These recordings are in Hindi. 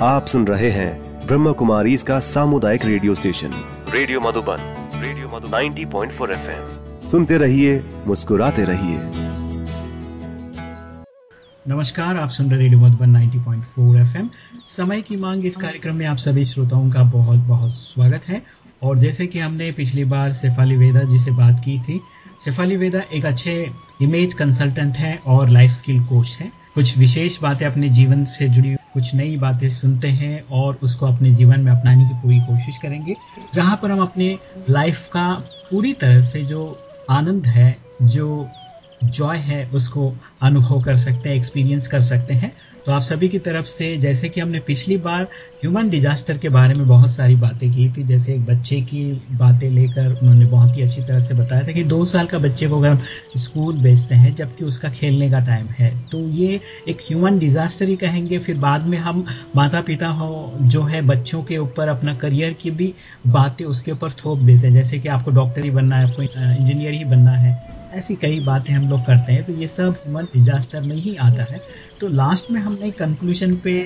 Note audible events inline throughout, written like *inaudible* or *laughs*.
आप सुन रहे हैं ब्रह्म कुमारी इसका सामुदायिक radio station. Radio Madhuban radio Madhu 90.4 FM. सुनते रहिए मुस्कुराते रहिए। नमस्कार आप सुन रहे रेडियो मधुबन 90.4 एफएम। समय की मांग इस कार्यक्रम में आप सभी श्रोताओं का बहुत बहुत स्वागत है। और जैसे कि हमने पिछली बार शेफाली वेदा जी से बात की थी शेफाली वेदा एक अच्छे इमेज कंसल्टेंट हैं और लाइफ स्किल कोच हैं। कुछ विशेष बातें अपने जीवन से जुड़ी कुछ नई बातें सुनते हैं और उसको अपने जीवन में अपनाने की पूरी कोशिश करेंगे। जहाँ पर हम अपने लाइफ का पूरी तरह से जो आनंद है, जो जॉय है, उसको अनुभव कर सकते हैं एक्सपीरियंस कर सकते हैं। तो आप सभी की तरफ़ से जैसे कि हमने पिछली बार ह्यूमन डिजास्टर के बारे में बहुत सारी बातें की थी, जैसे एक बच्चे की बातें लेकर उन्होंने बहुत ही अच्छी तरह से बताया था कि दो साल का बच्चे को अगर हम स्कूल भेजते हैं, जबकि उसका खेलने का टाइम है तो ये एक ह्यूमन डिजास्टर ही कहेंगे। फिर बाद में हम माता पिता हो, जो है बच्चों के ऊपर अपना करियर की भी बातें उसके ऊपर थोप देते हैं। जैसे कि आपको डॉक्टर ही बनना है, आपको इंजीनियर ही बनना है। ऐसी कई बातें हम लोग करते हैं तो ये सब ह्यूमन डिजास्टर में ही आता है। तो लास्ट में हमने कंक्लूजन पे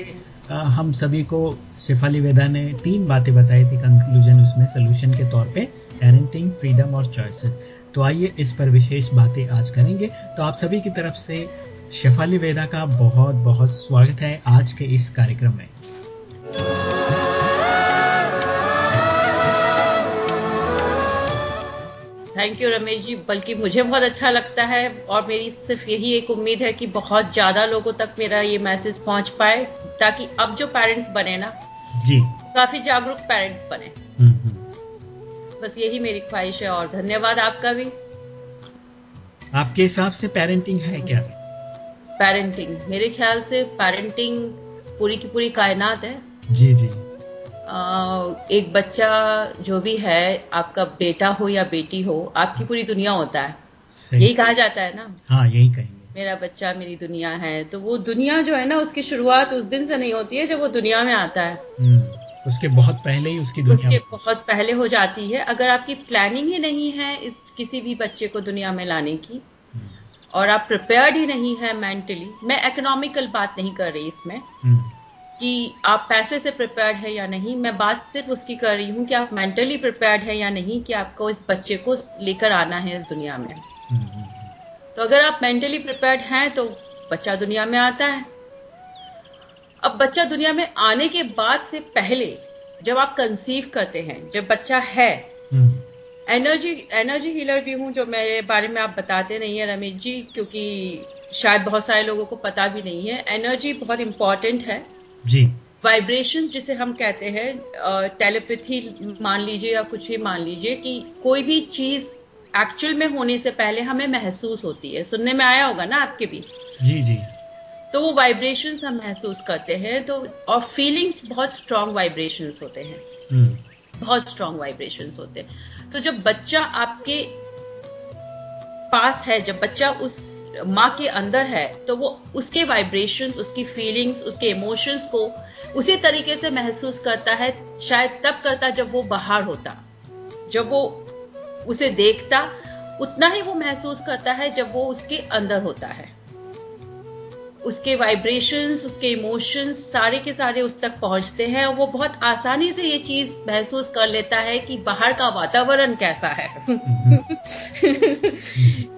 आ, हम सभी को शेफाली वेदा ने तीन बातें बताई थी कंक्लूजन उसमें सोल्यूशन के तौर पे पेरेंटिंग फ्रीडम और चॉइसेस तो आइए इस पर विशेष बातें आज करेंगे। तो आप सभी की तरफ़ से शेफाली वेदा का बहुत बहुत स्वागत है आज के इस कार्यक्रम में। थैंक यू रमेश जी बल्कि मुझे बहुत अच्छा लगता है और मेरी सिर्फ़ यही एक उम्मीद है कि बहुत ज़्यादा लोगों तक मेरा ये मैसेज पहुँच पाए ताकि अब जो पेरेंट्स बने ना जी। काफ़ी जागरूक पेरेंट्स बने। हम्म, हम्म। बस यही मेरी ख्वाहिश है और धन्यवाद आपका भी। आपके हिसाब से पेरेंटिंग है क्या? पेरेंटिंग मेरे ख्याल से पेरेंटिंग पूरी की पूरी कायनात है। जी जी। एक बच्चा जो भी है आपका बेटा हो या बेटी हो आपकी पूरी दुनिया होता है। यही कहा जाता है ना? हाँ यही कहेंगे। मेरा बच्चा मेरी दुनिया है। तो वो दुनिया जो है ना उसकी शुरुआत उस दिन से नहीं होती है जब वो दुनिया में आता है। हम्म, उसके बहुत पहले ही उसकी दुनिया उसके बहुत पहले हो जाती है। अगर आपकी प्लानिंग ही नहीं है इस किसी भी बच्चे को दुनिया में लाने की और आप प्रिपेयर्ड ही नहीं है मेंटली मैं इकोनॉमिकल बात नहीं कर रही इसमें। हम्म, कि आप पैसे से प्रिपेयर्ड है या नहीं, मैं बात सिर्फ़ उसकी कर रही हूँ कि आप मेंटली प्रिपेयर्ड है या नहीं कि आपको इस बच्चे को लेकर आना है इस दुनिया में। तो अगर आप मेंटली प्रिपेयर्ड हैं तो बच्चा दुनिया में आता है। अब बच्चा दुनिया में आने के बाद से पहले जब आप कंसीव करते हैं, जब बच्चा है एनर्जी एनर्जी हीलर भी हूँ जो मेरे बारे में आप बताते नहीं है, रमेश जी, क्योंकि शायद बहुत सारे लोगों को पता भी नहीं है। एनर्जी बहुत इंपॉर्टेंट है। जी। वाइब्रेशन जिसे हम कहते हैं टेलीपैथी मान लीजिए या कुछ भी मान लीजिए कि कोई भी चीज़ एक्चुअल में होने से पहले हमें महसूस होती है। सुनने में आया होगा ना आपके भी? जी जी। तो वो वाइब्रेशन हम महसूस करते हैं तो और फीलिंग्स बहुत स्ट्रांग वाइब्रेशन होते हैं। हम्म, बहुत स्ट्रांग वाइब्रेशन होते हैं। तो जब बच्चा आपके पास है, जब बच्चा उस माँ के अंदर है तो वो उसके वाइब्रेशंस उसकी फीलिंग्स उसके इमोशंस को उसी तरीके से महसूस करता है, शायद तब करता जब वो बाहर होता। जब वो उसे देखता, उतना ही वो महसूस करता है जब वो उसके अंदर होता है। उसके वाइब्रेशंस उसके इमोशंस सारे के सारे उस तक पहुँचते हैं और वो बहुत आसानी से ये चीज़ महसूस कर लेता है कि बाहर का वातावरण कैसा है। *laughs*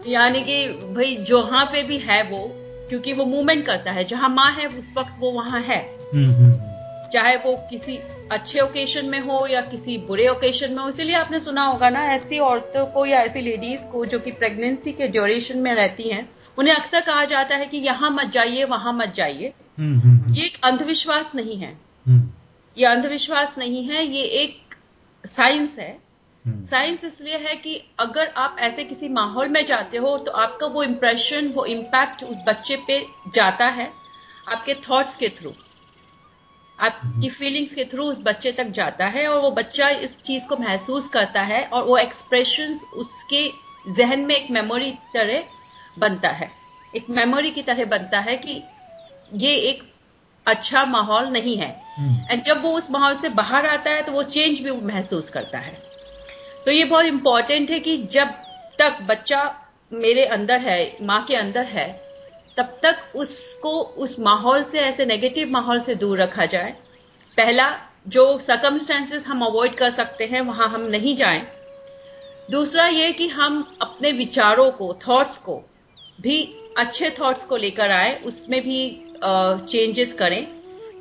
यानी कि भाई जहाँ पे भी है वो क्योंकि वो मूवमेंट करता है जहाँ माँ है उस वक्त वो वहाँ है। हम्म, हम्म, चाहे वो किसी अच्छे ओकेशन में हो या किसी बुरे ओकेशन में हो इसीलिए आपने सुना होगा ना ऐसी औरतों को या ऐसी लेडीज़ को जो कि प्रेगनेंसी के ड्यूरेशन में रहती हैं उन्हें अक्सर कहा जाता है कि यहाँ मत जाइए वहाँ मत जाइए। हम्म, हम्म, हम्म, ये एक अंधविश्वास नहीं है। हम्म, ये अंधविश्वास नहीं है ये एक साइंस है। साइंस इसलिए है कि अगर आप ऐसे किसी माहौल में जाते हो तो आपका वो इम्प्रेशन वो इम्पैक्ट उस बच्चे पे जाता है आपके थॉट्स के थ्रू आपकी फीलिंग्स के थ्रू उस बच्चे तक जाता है और वो बच्चा इस चीज़ को महसूस करता है और वो एक्सप्रेशंस उसके जहन में एक मेमोरी तरह बनता है। एक मेमोरी की तरह बनता है कि ये एक अच्छा माहौल नहीं है। हम्म, एंड जब वो उस माहौल से बाहर आता है तो वो चेंज भी महसूस करता है। तो ये बहुत इंपॉर्टेंट है कि जब तक बच्चा मेरे अंदर है माँ के अंदर है तब तक उसको उस माहौल से ऐसे नेगेटिव माहौल से दूर रखा जाए। पहला जो सकमस्टेंसेस हम अवॉइड कर सकते हैं वहाँ हम नहीं जाएँ। दूसरा ये कि हम अपने विचारों को थॉट्स को भी अच्छे थॉट्स को लेकर आए उसमें भी चेंजेस uh, करें।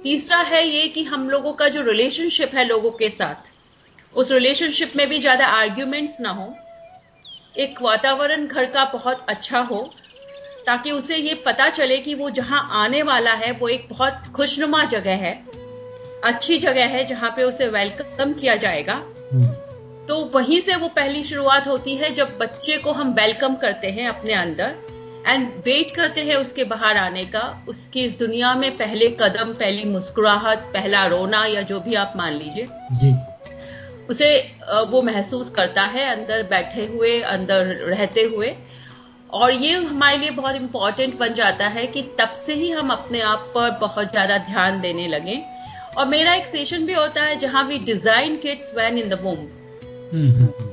तीसरा है ये कि हम लोगों का जो रिलेशनशिप है लोगों के साथ उस रिलेशनशिप में भी ज़्यादा आर्ग्यूमेंट्स ना हो। एक वातावरण घर का बहुत अच्छा हो ताकि उसे ये पता चले कि वो जहाँ आने वाला है वो एक बहुत खुशनुमा जगह है अच्छी जगह है जहाँ पे उसे वेलकम किया जाएगा। हम्म। तो वहीं से वो पहली शुरुआत होती है जब बच्चे को हम वेलकम करते हैं अपने अंदर एंड वेट करते हैं उसके बाहर आने का। उसकी इस दुनिया में पहले कदम पहली मुस्कुराहट पहला रोना या जो भी आप मान लीजिए। उसे वो महसूस करता है अंदर बैठे हुए अंदर रहते हुए। और ये हमारे लिए बहुत इम्पोर्टेंट बन जाता है कि तब से ही हम अपने आप पर बहुत ज़्यादा ध्यान देने लगे। और मेरा एक सेशन भी होता है जहाँ we design kids when in the womb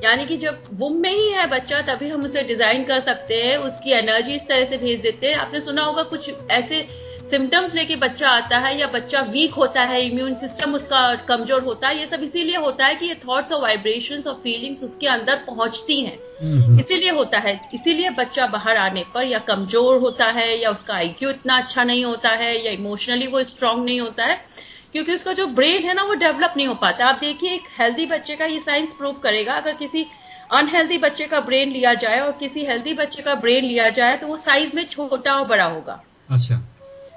यानी कि जब वुम में ही है बच्चा तभी हम उसे डिज़ाइन कर सकते हैं उसकी एनर्जी इस तरह से भेज देते हैं। आपने सुना होगा कुछ ऐसे सिम्टम्स लेके बच्चा आता है या बच्चा वीक होता है इम्यून सिस्टम उसका कमज़ोर होता है ये सब इसीलिए होता है कि ये थॉट्स और वाइब्रेशंस और फीलिंग्स उसके अंदर पहुँचती हैं। इसीलिए होता है इसीलिए बच्चा बाहर आने पर या कमज़ोर होता है या उसका आईक्यू इतना अच्छा नहीं होता है या इमोशनली वो स्ट्रांग नहीं होता है क्योंकि उसका जो ब्रेन है ना वो डेवलप नहीं हो पाता। आप देखिए एक हेल्दी बच्चे का ये साइंस प्रूव करेगा अगर किसी अनहेल्दी बच्चे का ब्रेन लिया जाए और किसी हेल्दी बच्चे का ब्रेन लिया जाए तो वो साइज़ में छोटा और बड़ा होगा। अच्छा।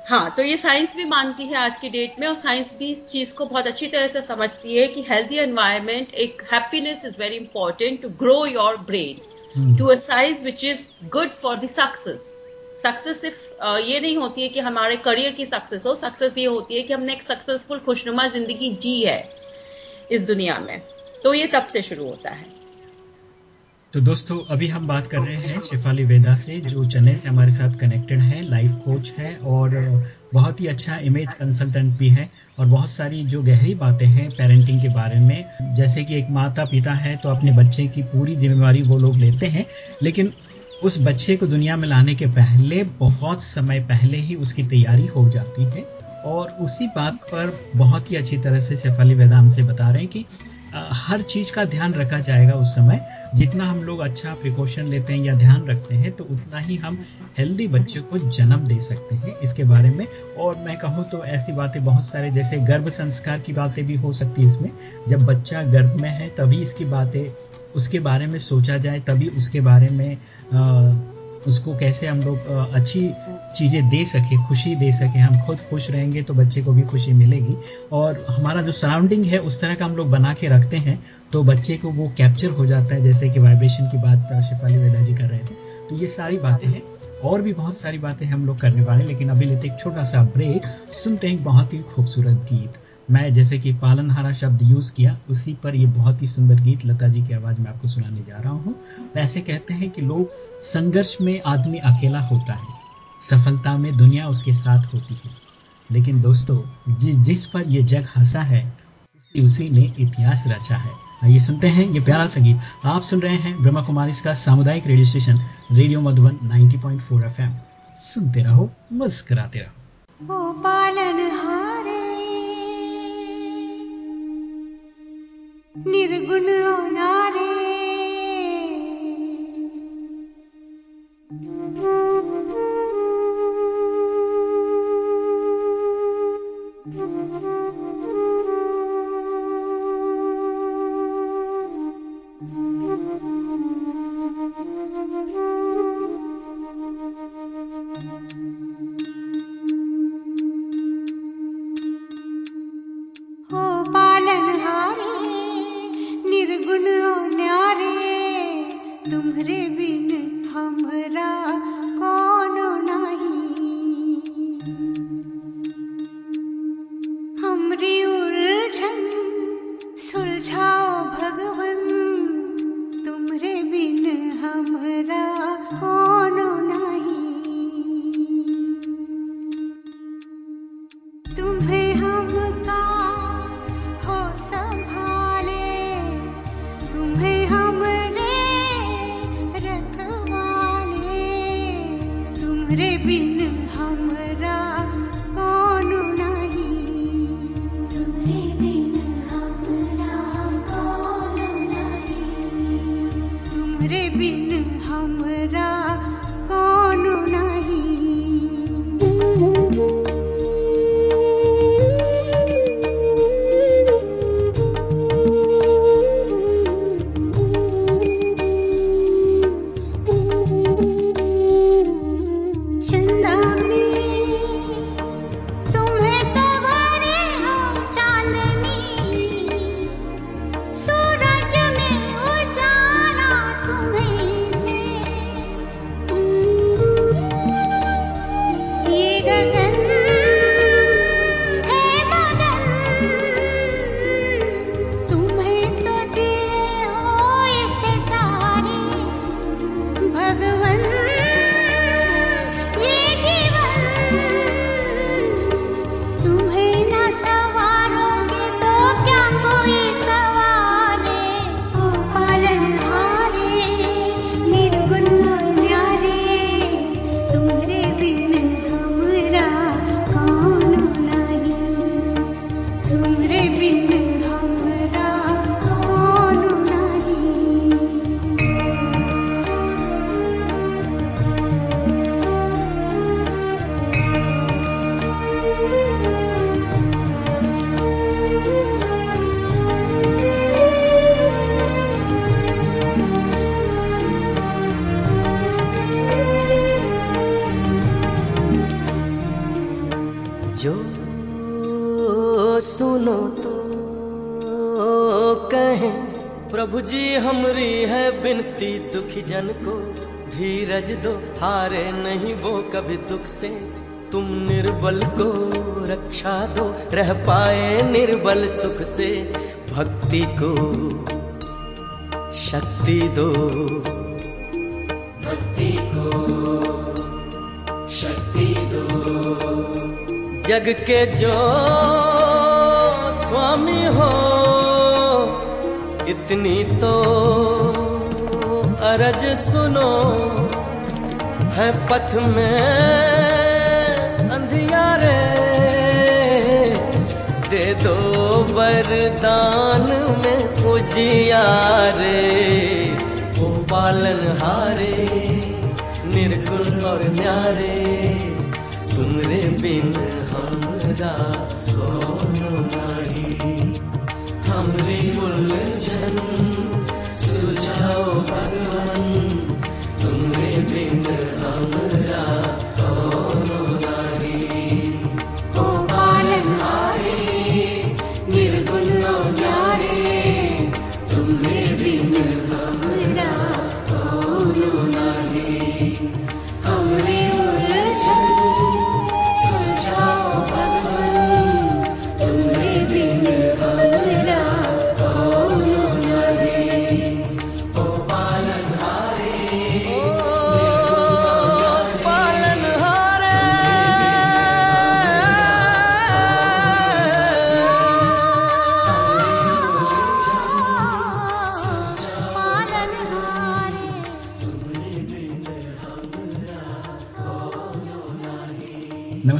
हाँ तो ये साइंस भी मानती है आज की डेट में और साइंस भी इस चीज़ को बहुत अच्छी तरह से समझती है कि हेल्दी एनवायरमेंट एक happiness is very important to grow your brain to a size which is good for the success. Success सिर्फ़ ये नहीं होती है कि हमारे करियर की सक्सेस हो सक्सेस ये होती है कि हमने एक सक्सेसफुल खुशनुमा ज़िंदगी जी है इस दुनिया में। तो ये तब से शुरू होता है। तो दोस्तों, अभी हम बात कर रहे हैं शिफाली वेदा से, जो चेन्नई से हमारे साथ कनेक्टेड है लाइफ कोच है, और बहुत ही अच्छा इमेज कंसल्टेंट भी है, और बहुत सारी जो गहरी बातें हैं पेरेंटिंग के बारे में। जैसे कि एक माता पिता है तो अपने बच्चे की पूरी जिम्मेवारी वो लोग लेते हैं, लेकिन उस बच्चे को दुनिया में लाने के पहले, बहुत समय पहले ही उसकी तैयारी हो जाती है। और उसी बात पर बहुत ही अच्छी तरह से शेफाली वेदा हमसे बता रहे हैं कि हर चीज़ का ध्यान रखा जाएगा उस समय। जितना हम लोग अच्छा प्रिकॉशन लेते हैं या ध्यान रखते हैं तो उतना ही हम हेल्दी बच्चे को जन्म दे सकते हैं इसके बारे में। और मैं कहूँ तो ऐसी बातें बहुत सारे जैसे गर्भ संस्कार की बातें भी हो सकती है इसमें। जब बच्चा गर्भ में है तभी इसकी बातें उसके बारे में सोचा जाए तभी उसके बारे में आ, उसको कैसे हम लोग अच्छी चीज़ें दे सके, खुशी दे सके, हम खुद खुश रहेंगे तो बच्चे को भी खुशी मिलेगी। और हमारा जो सराउंडिंग है, उस तरह का हम लोग बना के रखते हैं तो बच्चे को वो कैप्चर हो जाता है, जैसे कि वाइब्रेशन की बात शिफाली वेदा जी कर रहे थे। तो ये सारी बातें हैं, और भी बहुत सारी बातें हम लोग करने वाले लेकिन अभी लेते एक छोटा सा ब्रेक सुनते हैं बहुत ही खूबसूरत गीत। मैं जैसे कि पालनहारा शब्द यूज़ किया, उसी पर ये बहुत ही सुंदर गीत लता जी की आवाज़ में आपको सुनाने जा रहा हूँ। वैसे कहते हैं कि लोग संघर्ष में आदमी अकेला होता है, सफलता में दुनिया उसके साथ होती है। लेकिन दोस्तों, जिस जिस पर ये जग हंसा है उसी ने इतिहास रचा है। आइए सुनते हैं ये प्यारा सा गीत। आप सुन रहे हैं ब्रह्मा कुमारी का सामुदायिक radio station, radio Madhuban 90.4 FM सुनते रहो, मुस्कुराते रहो। पालन निर्गुण होना जन पाए निर्बल सुख से भक्ति को। शक्ति दो। भक्ति को। शक्ति दो। जग के जो स्वामी हो इतनी तो अरज सुनो। है पथ में अंधियारे दो वरदान में उजियारे ओ पालन हारे, निर्गुण और न्यारे, तुमरे बिन हमरा कौन नहीं। हमरे उलझन, सुझाओ भगवान।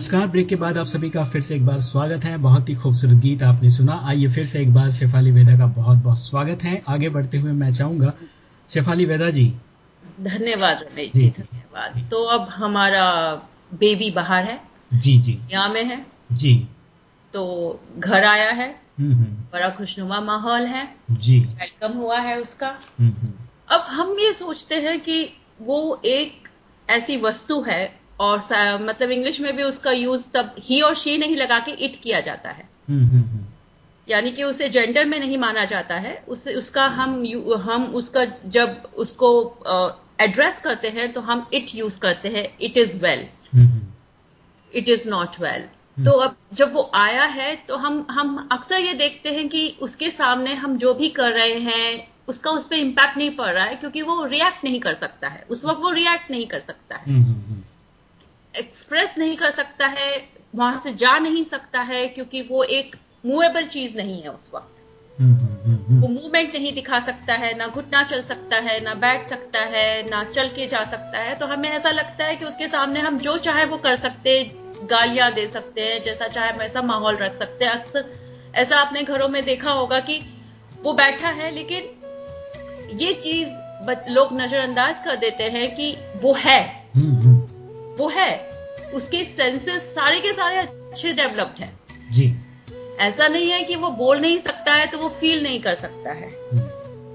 नमस्कार। ब्रेक के बाद आप सभी का फिर से एक बार स्वागत है। बहुत ही खूबसूरत गीत आपने सुना। आइए फिर से एक बार शेफाली वेदा का बहुत बहुत स्वागत है। आगे बढ़ते हुए मैं चाहूँगा शेफाली वेदा जी। धन्यवाद रमेश जी धन्यवाद। तो अब हमारा बेबी बाहर है। जी जी। यहाँ में है। जी। तो घर आया है। हम्म, हम्म। बड़ा खुशनुमा माहौल है। जी। वेलकम हुआ है उसका। हम्म, अब हम ये सोचते हैं कि वो एक ऐसी वस्तु है और मतलब इंग्लिश में भी उसका यूज़ तब ही और शी नहीं लगा के इट किया जाता है। हम्म, हम्म, हम्म। यानी कि उसे जेंडर में नहीं माना जाता है उसे उसका हम हम उसका जब उसको एड्रेस करते हैं तो हम इट यूज़ करते हैं it is well it is not well तो अब जब वो आया है तो हम हम अक्सर ये देखते हैं कि उसके सामने हम जो भी कर रहे हैं उसका उस पर इम्पैक्ट नहीं पड़ रहा है क्योंकि वो रिएक्ट नहीं कर सकता है। उस वक्त वो रिएक्ट नहीं कर सकता है। एक्सप्रेस नहीं कर सकता है वहाँ से जा नहीं सकता है क्योंकि वो एक मूवेबल चीज़ नहीं है उस वक्त। वो मूवमेंट नहीं दिखा सकता है ना घुटना चल सकता है ना बैठ सकता है ना चल के जा सकता है। तो हमें ऐसा लगता है कि उसके सामने हम जो चाहे वो कर सकते गालियाँ दे सकते हैं जैसा चाहे वैसा माहौल रख सकते हैं। अक्सर ऐसा आपने घरों में देखा होगा कि वो बैठा है लेकिन ये चीज़ लोग नजरअंदाज कर देते हैं कि वो है। वो है। उसके सेंसेस सारे के सारे अच्छे डेवलप्ड हैं। जी। ऐसा नहीं है कि वो बोल नहीं सकता है तो वो फील नहीं कर सकता है।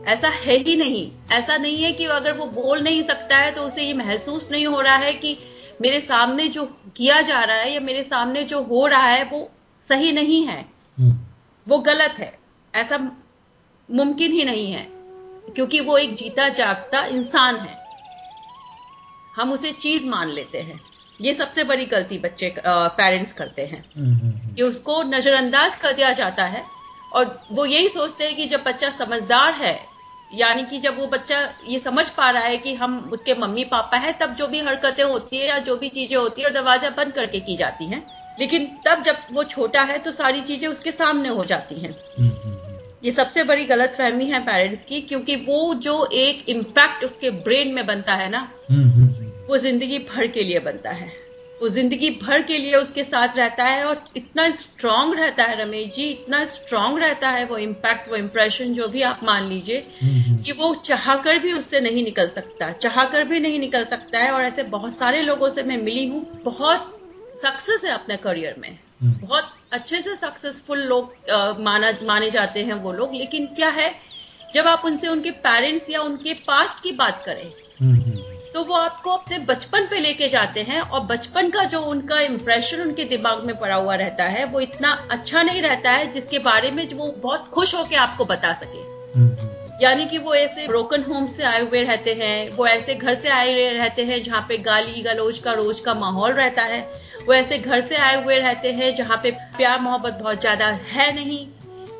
ऐसा है ही नहीं। ऐसा नहीं है कि अगर वो बोल नहीं सकता है तो उसे ये महसूस नहीं हो रहा है कि मेरे सामने जो किया जा रहा है या मेरे सामने जो हो रहा है वो सही नहीं है। हम्म। वो गलत है। ऐसा मुमकिन ही नहीं है। क्योंकि वो एक जीता जागता इंसान है। हम उसे चीज़ मान लेते हैं ये सबसे बड़ी गलती बच्चे पेरेंट्स करते हैं। कि उसको नजरअंदाज कर दिया जाता है और वो यही सोचते हैं कि जब बच्चा समझदार है यानी कि जब वो बच्चा ये समझ पा रहा है कि हम उसके मम्मी पापा हैं तब जो भी हरकतें होती है या जो भी चीज़ें होती है दरवाज़ा बंद करके की जाती हैं लेकिन तब जब वो छोटा है तो सारी चीज़ें उसके सामने हो जाती हैं। ये सबसे बड़ी गलत फहमी है पेरेंट्स की क्योंकि वो जो एक इम्पैक्ट उसके ब्रेन में बनता है ना। वो ज़िंदगी भर के लिए बनता है वो ज़िंदगी भर के लिए उसके साथ रहता है और इतना स्ट्रांग रहता है रमेश जी इतना स्ट्रांग रहता है वो इम्पैक्ट वो इम्प्रेशन जो भी आप मान लीजिए। कि वो चाह कर भी उससे नहीं निकल सकता चाह कर भी नहीं निकल सकता है और ऐसे बहुत सारे लोगों से मैं मिली हूँ बहुत सक्सेस है अपने करियर में हम्म। बहुत अच्छे से सक्सेसफुल लोग माना माने जाते हैं वो लोग लेकिन क्या है जब आप उनसे उनके पेरेंट्स या उनके पास्ट की बात करें। तो वो आपको अपने बचपन पे लेके जाते हैं और बचपन का जो उनका इम्प्रेशन उनके दिमाग में पड़ा हुआ रहता है वो इतना अच्छा नहीं रहता है जिसके बारे में जो वो बहुत खुश होकर आपको बता सके हम्म। यानी कि वो ऐसे ब्रोकन होम से आए हुए रहते हैं वो ऐसे घर से आए हुए रहते हैं जहाँ पे गाली गलोज का रोज का माहौल रहता है वो ऐसे घर से आए हुए रहते हैं जहाँ पे प्यार मोहब्बत बहुत ज़्यादा है नहीं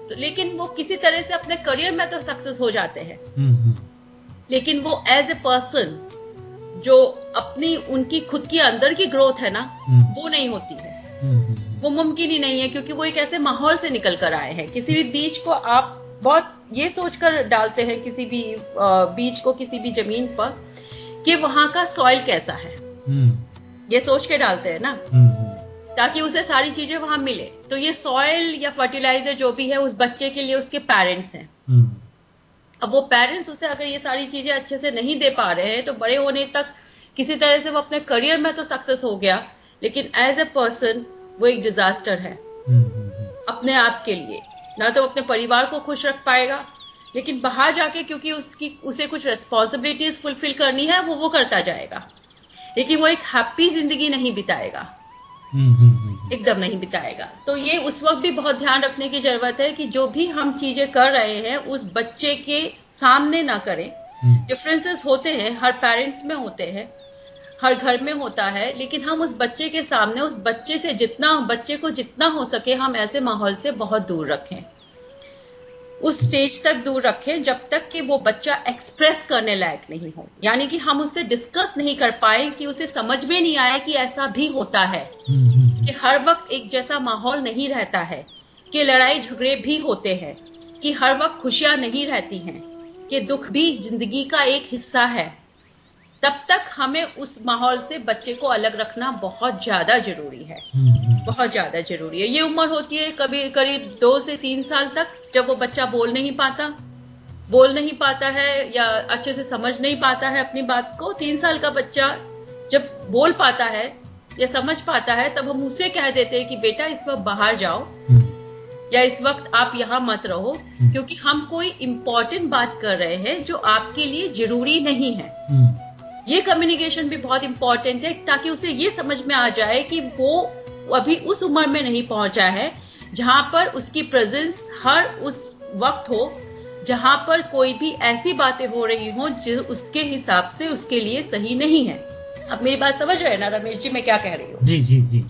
तो लेकिन वो किसी तरह से अपने करियर में तो सक्सेस हो जाते हैं हम्म, हम्म। लेकिन वो एज ए पर्सन जो अपनी उनकी खुद की अंदर की ग्रोथ है ना हम्म। वो नहीं होती है। हम्म, हम्म। वो मुमकिन ही नहीं है क्योंकि वो एक ऐसे माहौल से निकल कर आए हैं। किसी भी बीज को आप बहुत ये सोचकर डालते हैं किसी भी बीज को किसी भी ज़मीन पर कि वहाँ का सॉइल कैसा है। ये सोच के डालते हैं ना। ताकि उसे सारी चीज़ें वहाँ मिले। तो ये सॉइल या फर्टिलाइज़र जो भी है उस बच्चे के लिए उसके पेरेंट्स हैं। अब वो पेरेंट्स उसे अगर ये सारी चीज़ें अच्छे से नहीं दे पा रहे हैं तो बड़े होने तक किसी तरह से वो अपने करियर में तो सक्सेस हो गया लेकिन एज ए पर्सन वो एक डिजास्टर है हम्म, हम्म। अपने आप के लिए ना तो अपने परिवार को खुश रख पाएगा लेकिन बाहर जाके क्योंकि उसकी उसे कुछ रेस्पॉन्सिबिलिटीज फुलफिल करनी है वो वो करता जाएगा लेकिन वो एक हैप्पी ज़िंदगी नहीं बिताएगा हम्म, हम्म, हम्म। एकदम नहीं बिताएगा। तो ये उस वक्त भी बहुत ध्यान रखने की ज़रूरत है कि जो भी हम चीज़ें कर रहे हैं उस बच्चे के सामने ना करें। हम्म, डिफरेंसेस होते हैं हर पेरेंट्स में होते हैं हर घर में होता है लेकिन हम उस बच्चे के सामने उस बच्चे से जितना बच्चे को जितना हो सके हम ऐसे माहौल से बहुत दूर रखें। उस स्टेज तक दूर रखें जब तक कि वो बच्चा एक्सप्रेस करने लायक नहीं हो। यानी कि हम उससे डिस्कस नहीं कर पाए कि उसे समझ में नहीं आया कि ऐसा भी होता है। हम्म, हम्म। कि हर वक्त एक जैसा माहौल नहीं रहता है कि लड़ाई झगड़े भी होते हैं कि हर वक्त खुशियाँ नहीं रहती हैं कि दुख भी ज़िंदगी का एक हिस्सा है। तब तक हमें उस माहौल से बच्चे को अलग रखना बहुत ज़्यादा ज़रूरी है। हम्म। बहुत ज़्यादा ज़रूरी है। ये उम्र होती है कभी करीब दो से तीन साल तक जब वो बच्चा बोल नहीं पाता। बोल नहीं पाता है या अच्छे से समझ नहीं पाता है अपनी बात को तीन साल का बच्चा जब बोल पाता है या समझ पाता है तब हम उसे कह देते हैं कि बेटा इस वक्त बाहर जाओ हम्म, या इस वक्त आप यहाँ मत रहो क्योंकि हम कोई इम्पोर्टेंट बात कर रहे हैं जो आपके लिए ज़रूरी नहीं है. हम्म, ये कम्युनिकेशन भी बहुत इंपॉर्टेंट है ताकि उसे ये समझ में आ जाए कि वो अभी उस उम्र में नहीं पहुँचा है जहाँ पर उसकी प्रेजेंस हर उस वक्त हो जहाँ पर कोई भी ऐसी बातें हो रही हो जो उसके हिसाब से उसके लिए सही नहीं है। अब मेरी बात समझ रहे हैं ना रमेश जी मैं क्या कह रही हूँ? जी जी जी।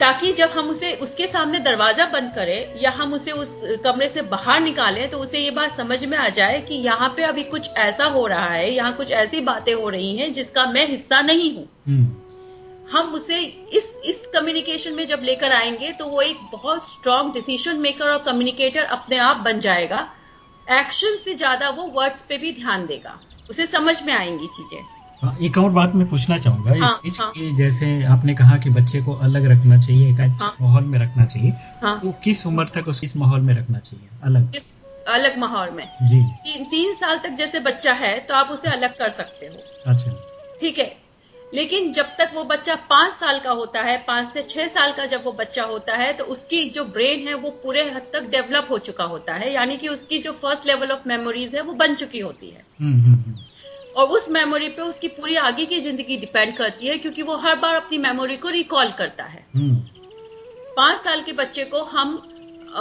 ताकि जब हम उसे उसके सामने दरवाज़ा बंद करें या हम उसे उस कमरे से बाहर निकालें तो उसे ये बात समझ में आ जाए कि यहाँ पे अभी कुछ ऐसा हो रहा है यहाँ कुछ ऐसी बातें हो रही हैं जिसका मैं हिस्सा नहीं हूँ। हम्म, हम उसे इस इस कम्युनिकेशन में जब लेकर आएँगे तो वो एक बहुत स्ट्रांग डिसीज़न मेकर और कम्युनिकेटर अपने आप बन जाएगा। एक्शन से ज़्यादा वो वर्ड्स पे भी ध्यान देगा। उसे समझ में आएँगी चीज़ें। एक और बात मैं पूछना चाहूँगा। हाँ, इस हाँ। जैसे आपने कहा कि बच्चे को अलग रखना चाहिए एक हाँ। माहौल में रखना चाहिए हाँ। तो किस उम्र तक उस इस माहौल में रखना चाहिए? अलग। इस अलग माहौल में। जी। तीन, तीन साल तक जैसे बच्चा है तो आप उसे अलग कर सकते हो। अच्छा। ठीक है। लेकिन जब तक वो बच्चा पाँच साल का होता है पाँच से छह साल का जब वो बच्चा होता है तो उसकी जो ब्रेन है वो पूरे हद तक डेवलप हो चुका होता है। यानी कि उसकी जो फ़र्स्ट लेवल ऑफ़ मेमोरीज है वो बन चुकी होती है। हम्म, हम्म, हम्म, और उस मेमोरी पे उसकी पूरी आगे की ज़िंदगी डिपेंड करती है क्योंकि वो हर बार अपनी मेमोरी को रिकॉल करता है। हम्म, पाँच साल के बच्चे को हम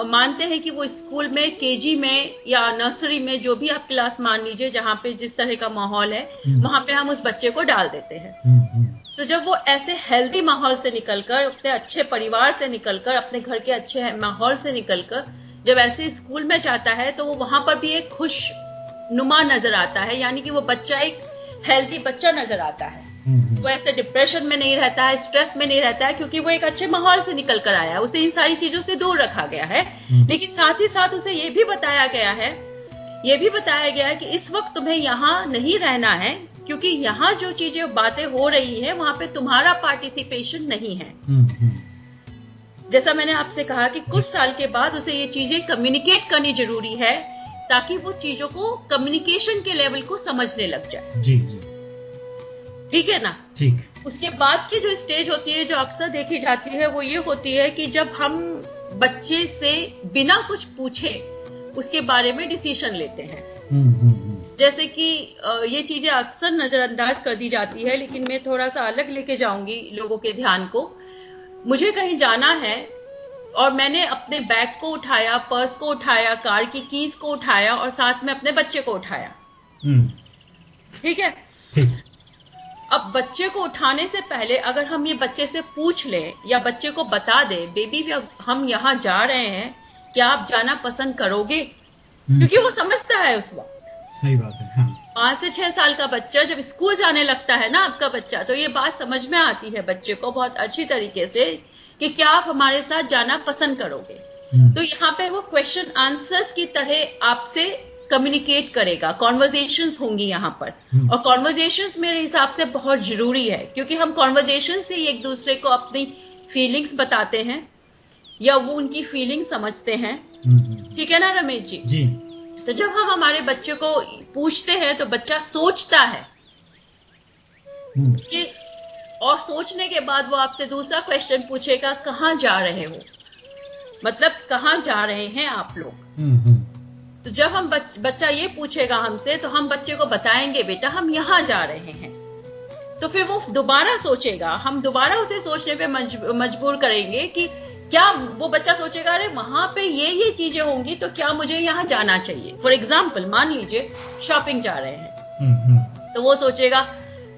मानते हैं कि वो स्कूल में केजी में या नर्सरी में जो भी आप क्लास मान लीजिए जहाँ पे जिस तरह का माहौल है हम्म। वहाँ पे हम उस बच्चे को डाल देते हैं। हम्म, तो जब वो ऐसे हेल्दी माहौल से निकलकर अपने अच्छे परिवार से निकलकर अपने घर के अच्छे माहौल से निकलकर जब ऐसे स्कूल में जाता है तो वो वहाँ पर भी एक खुश नुमा नज़र आता है यानी कि वो बच्चा एक हेल्थी बच्चा नज़र आता है। वो ऐसे डिप्रेशन में नहीं रहता है स्ट्रेस में नहीं रहता है क्योंकि वो एक अच्छे माहौल से निकल कर आया है। उसे इन सारी चीज़ों से दूर रखा गया है। लेकिन साथ ही साथ उसे ये भी बताया गया है ये भी बताया गया है कि इस वक्त तुम्हें यहाँ नहीं रहना है क्योंकि यहाँ जो चीज़ें बातें हो रही है वहाँ पे तुम्हारा पार्टिसिपेशन नहीं है। जैसा मैंने आपसे कहा कि कुछ साल के बाद उसे ये चीज़ें कम्युनिकेट करनी ज़रूरी है ताकि वो चीज़ों को कम्युनिकेशन के लेवल को समझने लग जाए। जी जी। ठीक है ना? ठीक। उसके बाद की जो स्टेज होती है जो अक्सर देखी जाती है वो ये होती है कि जब हम बच्चे से बिना कुछ पूछे उसके बारे में डिसीज़न लेते हैं। हम्म, हम्म, हम्म। जैसे कि ये चीज़ें अक्सर नजरअंदाज कर दी जाती है लेकिन मैं थोड़ा सा अलग लेके जाऊँगी लोगों के ध्यान को। मुझे कहीं जाना है और मैंने अपने बैग को उठाया पर्स को उठाया कार की कीज को उठाया और साथ में अपने बच्चे को उठाया। ठीक है? ठीक। अब बच्चे को उठाने से पहले अगर हम ये बच्चे से पूछ ले या बच्चे को बता दे बेबी हम यहाँ जा रहे हैं क्या आप जाना पसंद करोगे? हम्म। क्योंकि वो समझता है उस वक्त। सही बात है हाँ। पाँच से छह साल का बच्चा जब स्कूल जाने लगता है ना आपका बच्चा तो ये बात समझ में आती है बच्चे को बहुत अच्छी तरीके से कि क्या आप हमारे साथ जाना पसंद करोगे? हम्म। तो यहाँ पे वो क्वेश्चन आंसर्स की तरह आपसे कम्युनिकेट करेगा। कॉन्वर्जेशन होंगी यहाँ पर। हम्म। और कॉन्वर्जेशन मेरे हिसाब से बहुत ज़रूरी है क्योंकि हम कॉन्वर्जेशन से एक दूसरे को अपनी फीलिंग्स बताते हैं या वो उनकी फीलिंग समझते हैं। हम्म। ठीक है ना रमेश जी? जी। तो जब हम हमारे बच्चे को पूछते हैं तो बच्चा सोचता है कि और सोचने के बाद वो आपसे दूसरा क्वेश्चन पूछेगा कहाँ जा रहे हो? मतलब कहाँ जा रहे हैं आप लोग? हम्म, हम्म। तो जब हम बच, बच्चा ये पूछेगा हमसे तो हम बच्चे को बताएँगे बेटा हम यहाँ जा रहे हैं। तो फिर वो दोबारा सोचेगा हम दोबारा उसे सोचने पे मज, मजबूर करेंगे कि क्या वो बच्चा सोचेगा अरे वहाँ पे ये ये चीज़ें होंगी तो क्या मुझे यहाँ जाना चाहिए? फॉर एग्ज़ाम्पल मान लीजिए शॉपिंग जा रहे हैं। हम्म। तो वो सोचेगा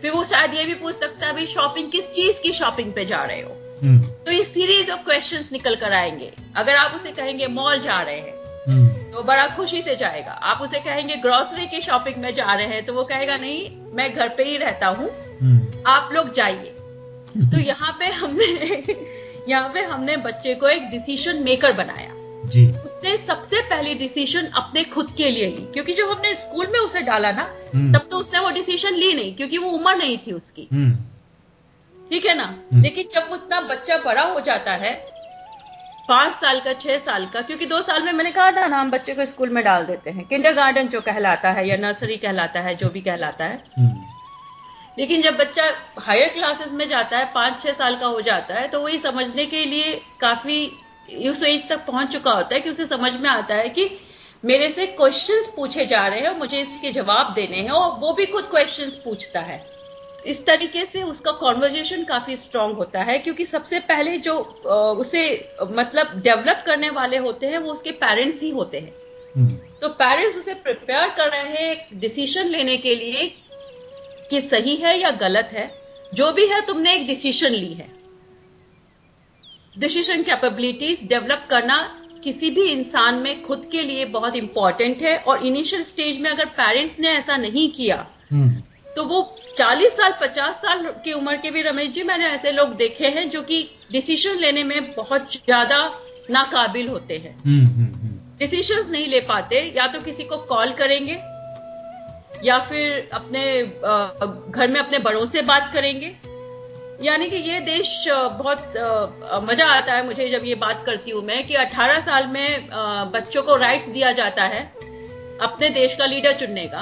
फिर वो शायद ये भी पूछ सकता है भाई शॉपिंग किस चीज़ की शॉपिंग पे जा रहे हो? हम्म, तो ये सीरीज़ ऑफ़ क्वेश्चंस निकल कर आएँगे। अगर आप उसे कहेंगे मॉल जा रहे हैं हम्म, तो बड़ा खुशी से जाएगा। आप उसे कहेंगे ग्रोसरी की शॉपिंग में जा रहे हैं तो वो कहेगा नहीं मैं घर पे ही रहता हूँ। हम्म। आप लोग जाइए। तो यहाँ पे हमने *laughs* यहाँ पे हमने बच्चे को एक डिसीज़न मेकर बनाया। जी। उसने सबसे पहले डिसीज़न अपने खुद के लिए ली। क्योंकि जब हमने स्कूल में उसे डाला ना हम्म। तब तो उसने वो डिसीज़न ली नहीं क्योंकि वो उम्र नहीं थी उसकी। हम्म, ठीक है ना? हम्म। लेकिन जब वो इतना बच्चा बड़ा हो जाता है पाँच साल का छह साल का क्योंकि दो साल में मैंने कहा था ना हम बच्चे को स्कूल में डाल देते हैं। किंडर गार्डन जो कहलाता है या नर्सरी कहलाता है जो भी कहलाता है। लेकिन जब बच्चा हायर क्लासेस में जाता है पाँच छह साल का हो जाता है तो वही समझने के लिए काफ़ी उस एज तक पहुँच चुका होता है कि उसे समझ में आता है कि मेरे से क्वेश्चंस पूछे जा रहे हैं और मुझे इसके जवाब देने हैं और वो भी खुद क्वेश्चंस पूछता है। इस तरीके से उसका कॉन्वर्जेशन काफ़ी स्ट्रांग होता है क्योंकि सबसे पहले जो उसे मतलब डेवलप करने वाले होते हैं वो उसके पेरेंट्स ही होते हैं। हम्म, तो पेरेंट्स उसे प्रिपेयर कर रहे हैं एक डिसीज़न लेने के लिए कि सही है या गलत है। जो भी है तुमने एक डिसीज़न ली है। डिसीज़न कैपेबिलिटीज डेवलप करना किसी भी इंसान में खुद के लिए बहुत इंपॉर्टेंट है और इनिशियल स्टेज में अगर पेरेंट्स ने ऐसा नहीं किया हम्म, तो वो 40 साल 50 साल की उम्र के भी रमेश जी मैंने ऐसे लोग देखे हैं जो कि डिसीज़न लेने में बहुत ज़्यादा नाकाबिल होते हैं। हम्म, हम्म, हम्म। नहीं ले पाते या तो किसी को कॉल करेंगे या फिर अपने घर में अपने बड़ों से बात करेंगे। यानी कि ये देश बहुत मज़ा आता है मुझे जब ये बात करती हूँ मैं कि 18 साल में बच्चों को राइट्स दिया जाता है अपने देश का लीडर चुनने का।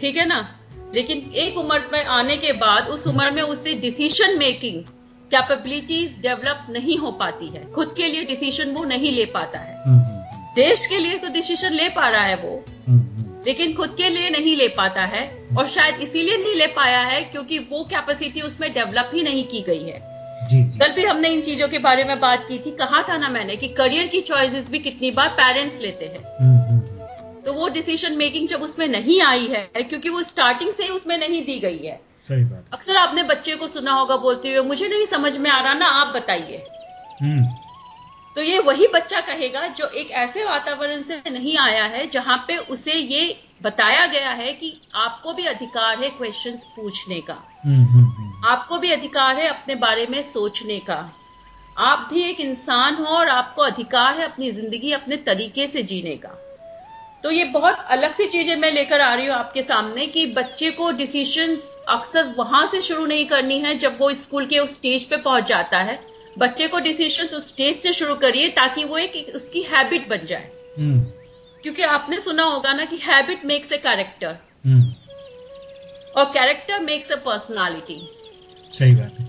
ठीक है ना? लेकिन एक उम्र में आने के बाद उस उम्र में उससे डिसीज़न मेकिंग कैपेबिलिटीज डेवलप नहीं हो पाती है। खुद के लिए डिसीज़न वो नहीं ले पाता है। हम्म, हम्म, देश के लिए तो डिसीज़न ले पा रहा है वो। हम्म, हम्म। लेकिन खुद के लिए नहीं ले पाता है और शायद इसीलिए नहीं ले पाया है क्योंकि वो कैपेसिटी उसमें डेवलप ही नहीं की गई है। जी जी। कल भी हमने इन चीज़ों के बारे में बात की थी। कहा था ना मैंने कि करियर की चॉइसेस भी कितनी बार पेरेंट्स लेते हैं। हम्म, हम्म, तो वो डिसीज़न मेकिंग जब उसमें नहीं आई है क्योंकि वो स्टार्टिंग से ही उसमें नहीं दी गई है। सही बात। अक्सर आपने बच्चे को सुना होगा बोलते हुए मुझे नहीं समझ में आ रहा ना आप बताइए। हम्म। तो ये वही बच्चा कहेगा जो एक ऐसे वातावरण से नहीं आया है जहाँ पे उसे ये बताया गया है कि आपको भी अधिकार है क्वेश्चंस पूछने का। हम्म हम्म, हम्म, आपको भी अधिकार है अपने बारे में सोचने का। आप भी एक इंसान हो और आपको अधिकार है अपनी ज़िंदगी अपने तरीके से जीने का। तो ये बहुत अलग सी चीज़ें मैं लेकर आ रही हूँ आपके सामने कि बच्चे को डिसीशंस अक्सर वहाँ से शुरू नहीं करनी है जब वो स्कूल के उस स्टेज पे पहुँच जाता है। बच्चे को डिसीशंस उस स्टेज से शुरू करिए ताकि वो एक, उसकी हैबिट बन जाए। हम्म। क्योंकि आपने सुना होगा ना कि हैबिट मेक्स ए कैरेक्टर और कैरेक्टर मेक्स ए पर्सनालिटी सही बात है।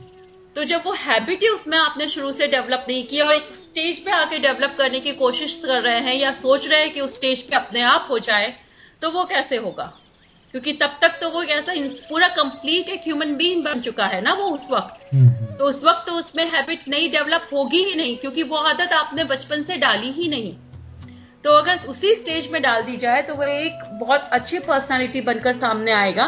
तो जब वो हैबिट ही उसमें आपने शुरू से डेवलप नहीं किया और एक स्टेज पे आके डेवलप करने की कोशिश कर रहे हैं या सोच रहे हैं कि उस स्टेज पे अपने आप हो जाए तो वो कैसे होगा? क्योंकि तब तक तो वो ऐसा पूरा कंप्लीट एक ह्यूमन बीइंग बन चुका है ना वो उस वक्त। हम्म। तो उस वक्त तो उसमें हैबिट नहीं डेवलप होगी ही नहीं क्योंकि वो आदत आपने बचपन से डाली ही नहीं। तो अगर उसी स्टेज में डाल दी जाए तो वो एक बहुत अच्छी पर्सनालिटी बनकर सामने आएगा।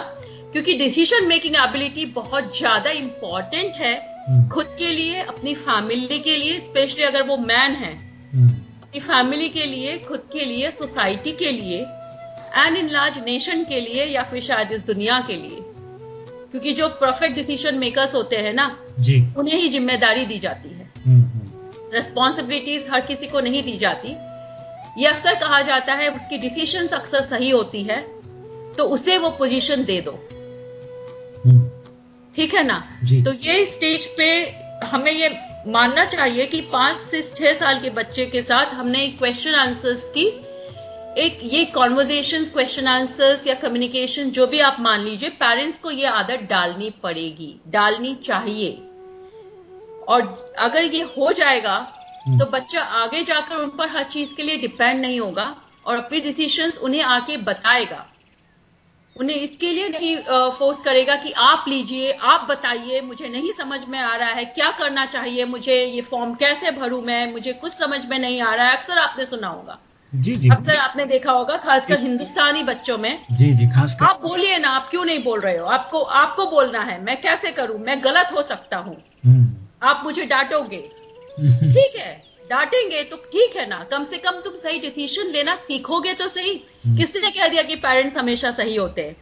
क्योंकि डिसीज़न मेकिंग एबिलिटी बहुत ज़्यादा इंपॉर्टेंट है हम्म, खुद के लिए अपनी फैमिली के लिए स्पेशली अगर वो मैन है। हम्म, अपनी फैमिली के लिए खुद के लिए सोसाइटी के लिए। एंड इन लार्ज नेशन के लिए या फिर शायद इस दुनिया के लिए? क्योंकि जो परफेक्ट डिसीज़न मेकर्स होते हैं ना जी। उन्हें ही ज़िम्मेदारी दी जाती है। हम्म हम्म, रेस्पॉन्सिबिलिटीज हर किसी को नहीं दी जाती। ये अक्सर कहा जाता है उसकी डिसीशन अक्सर सही होती है तो उसे वो पोजीशन दे दो। हम्म, ठीक है ना? जी। तो ये स्टेज पे हमें ये मानना चाहिए कि पाँच से छह साल के बच्चे के साथ हमने क्वेश्चन आंसर्स की। एक ये कॉन्वर्जेशन क्वेश्चन आंसर्स या कम्युनिकेशन जो भी आप मान लीजिए पेरेंट्स को ये आदत डालनी पड़ेगी डालनी चाहिए। और अगर ये हो जाएगा तो बच्चा आगे जाकर उन पर हर चीज़ के लिए डिपेंड नहीं होगा और अपने डिसीजंस उन्हें आके बताएगा। उन्हें इसके लिए नहीं फोर्स करेगा कि आप लीजिए आप बताइए मुझे नहीं समझ में आ रहा है क्या करना चाहिए मुझे ये फॉर्म कैसे भरूं मैं मुझे कुछ समझ में नहीं आ रहा है अक्सर आपने सुना होगा। जी जी। अक्सर आपने देखा होगा खासकर हिंदुस्तानी बच्चों में। जी जी खास कर आप बोलिए ना आप क्यों नहीं बोल रहे हो? आपको आपको बोलना है मैं कैसे करूँ? मैं गलत हो सकता हूँ। हम्म, आप मुझे डांटोगे? हम्म, *laughs* ठीक है डांटेंगे तो ठीक है ना। कम से कम तुम सही डिसीज़न लेना सीखोगे तो सही। किसने कह दिया कि पेरेंट्स हमेशा सही होते हैं?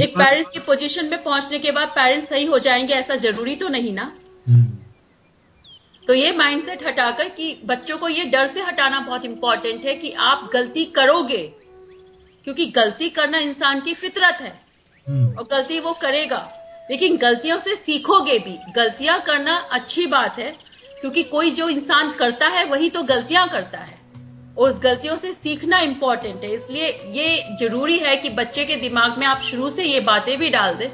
एक पेरेंट्स की पोजीशन में पहुँचने के बाद पेरेंट्स सही हो जाएँगे ऐसा ज़रूरी तो नहीं ना? हम्म, तो ये माइंडसेट हटाकर कि बच्चों को ये डर से हटाना बहुत इंपॉर्टेंट है कि आप गलती करोगे क्योंकि गलती करना इंसान की फितरत है। हम्म, और गलती वो करेगा। लेकिन गलतियों से सीखोगे भी। गलतियाँ करना अच्छी बात है क्योंकि कोई जो इंसान करता है वही तो गलतियाँ करता है। और उस गलतियों से सीखना इंपॉर्टेंट है। इसलिए ये ज़रूरी है कि बच्चे के दिमाग में आप शुरू से ये बातें भी डाल दें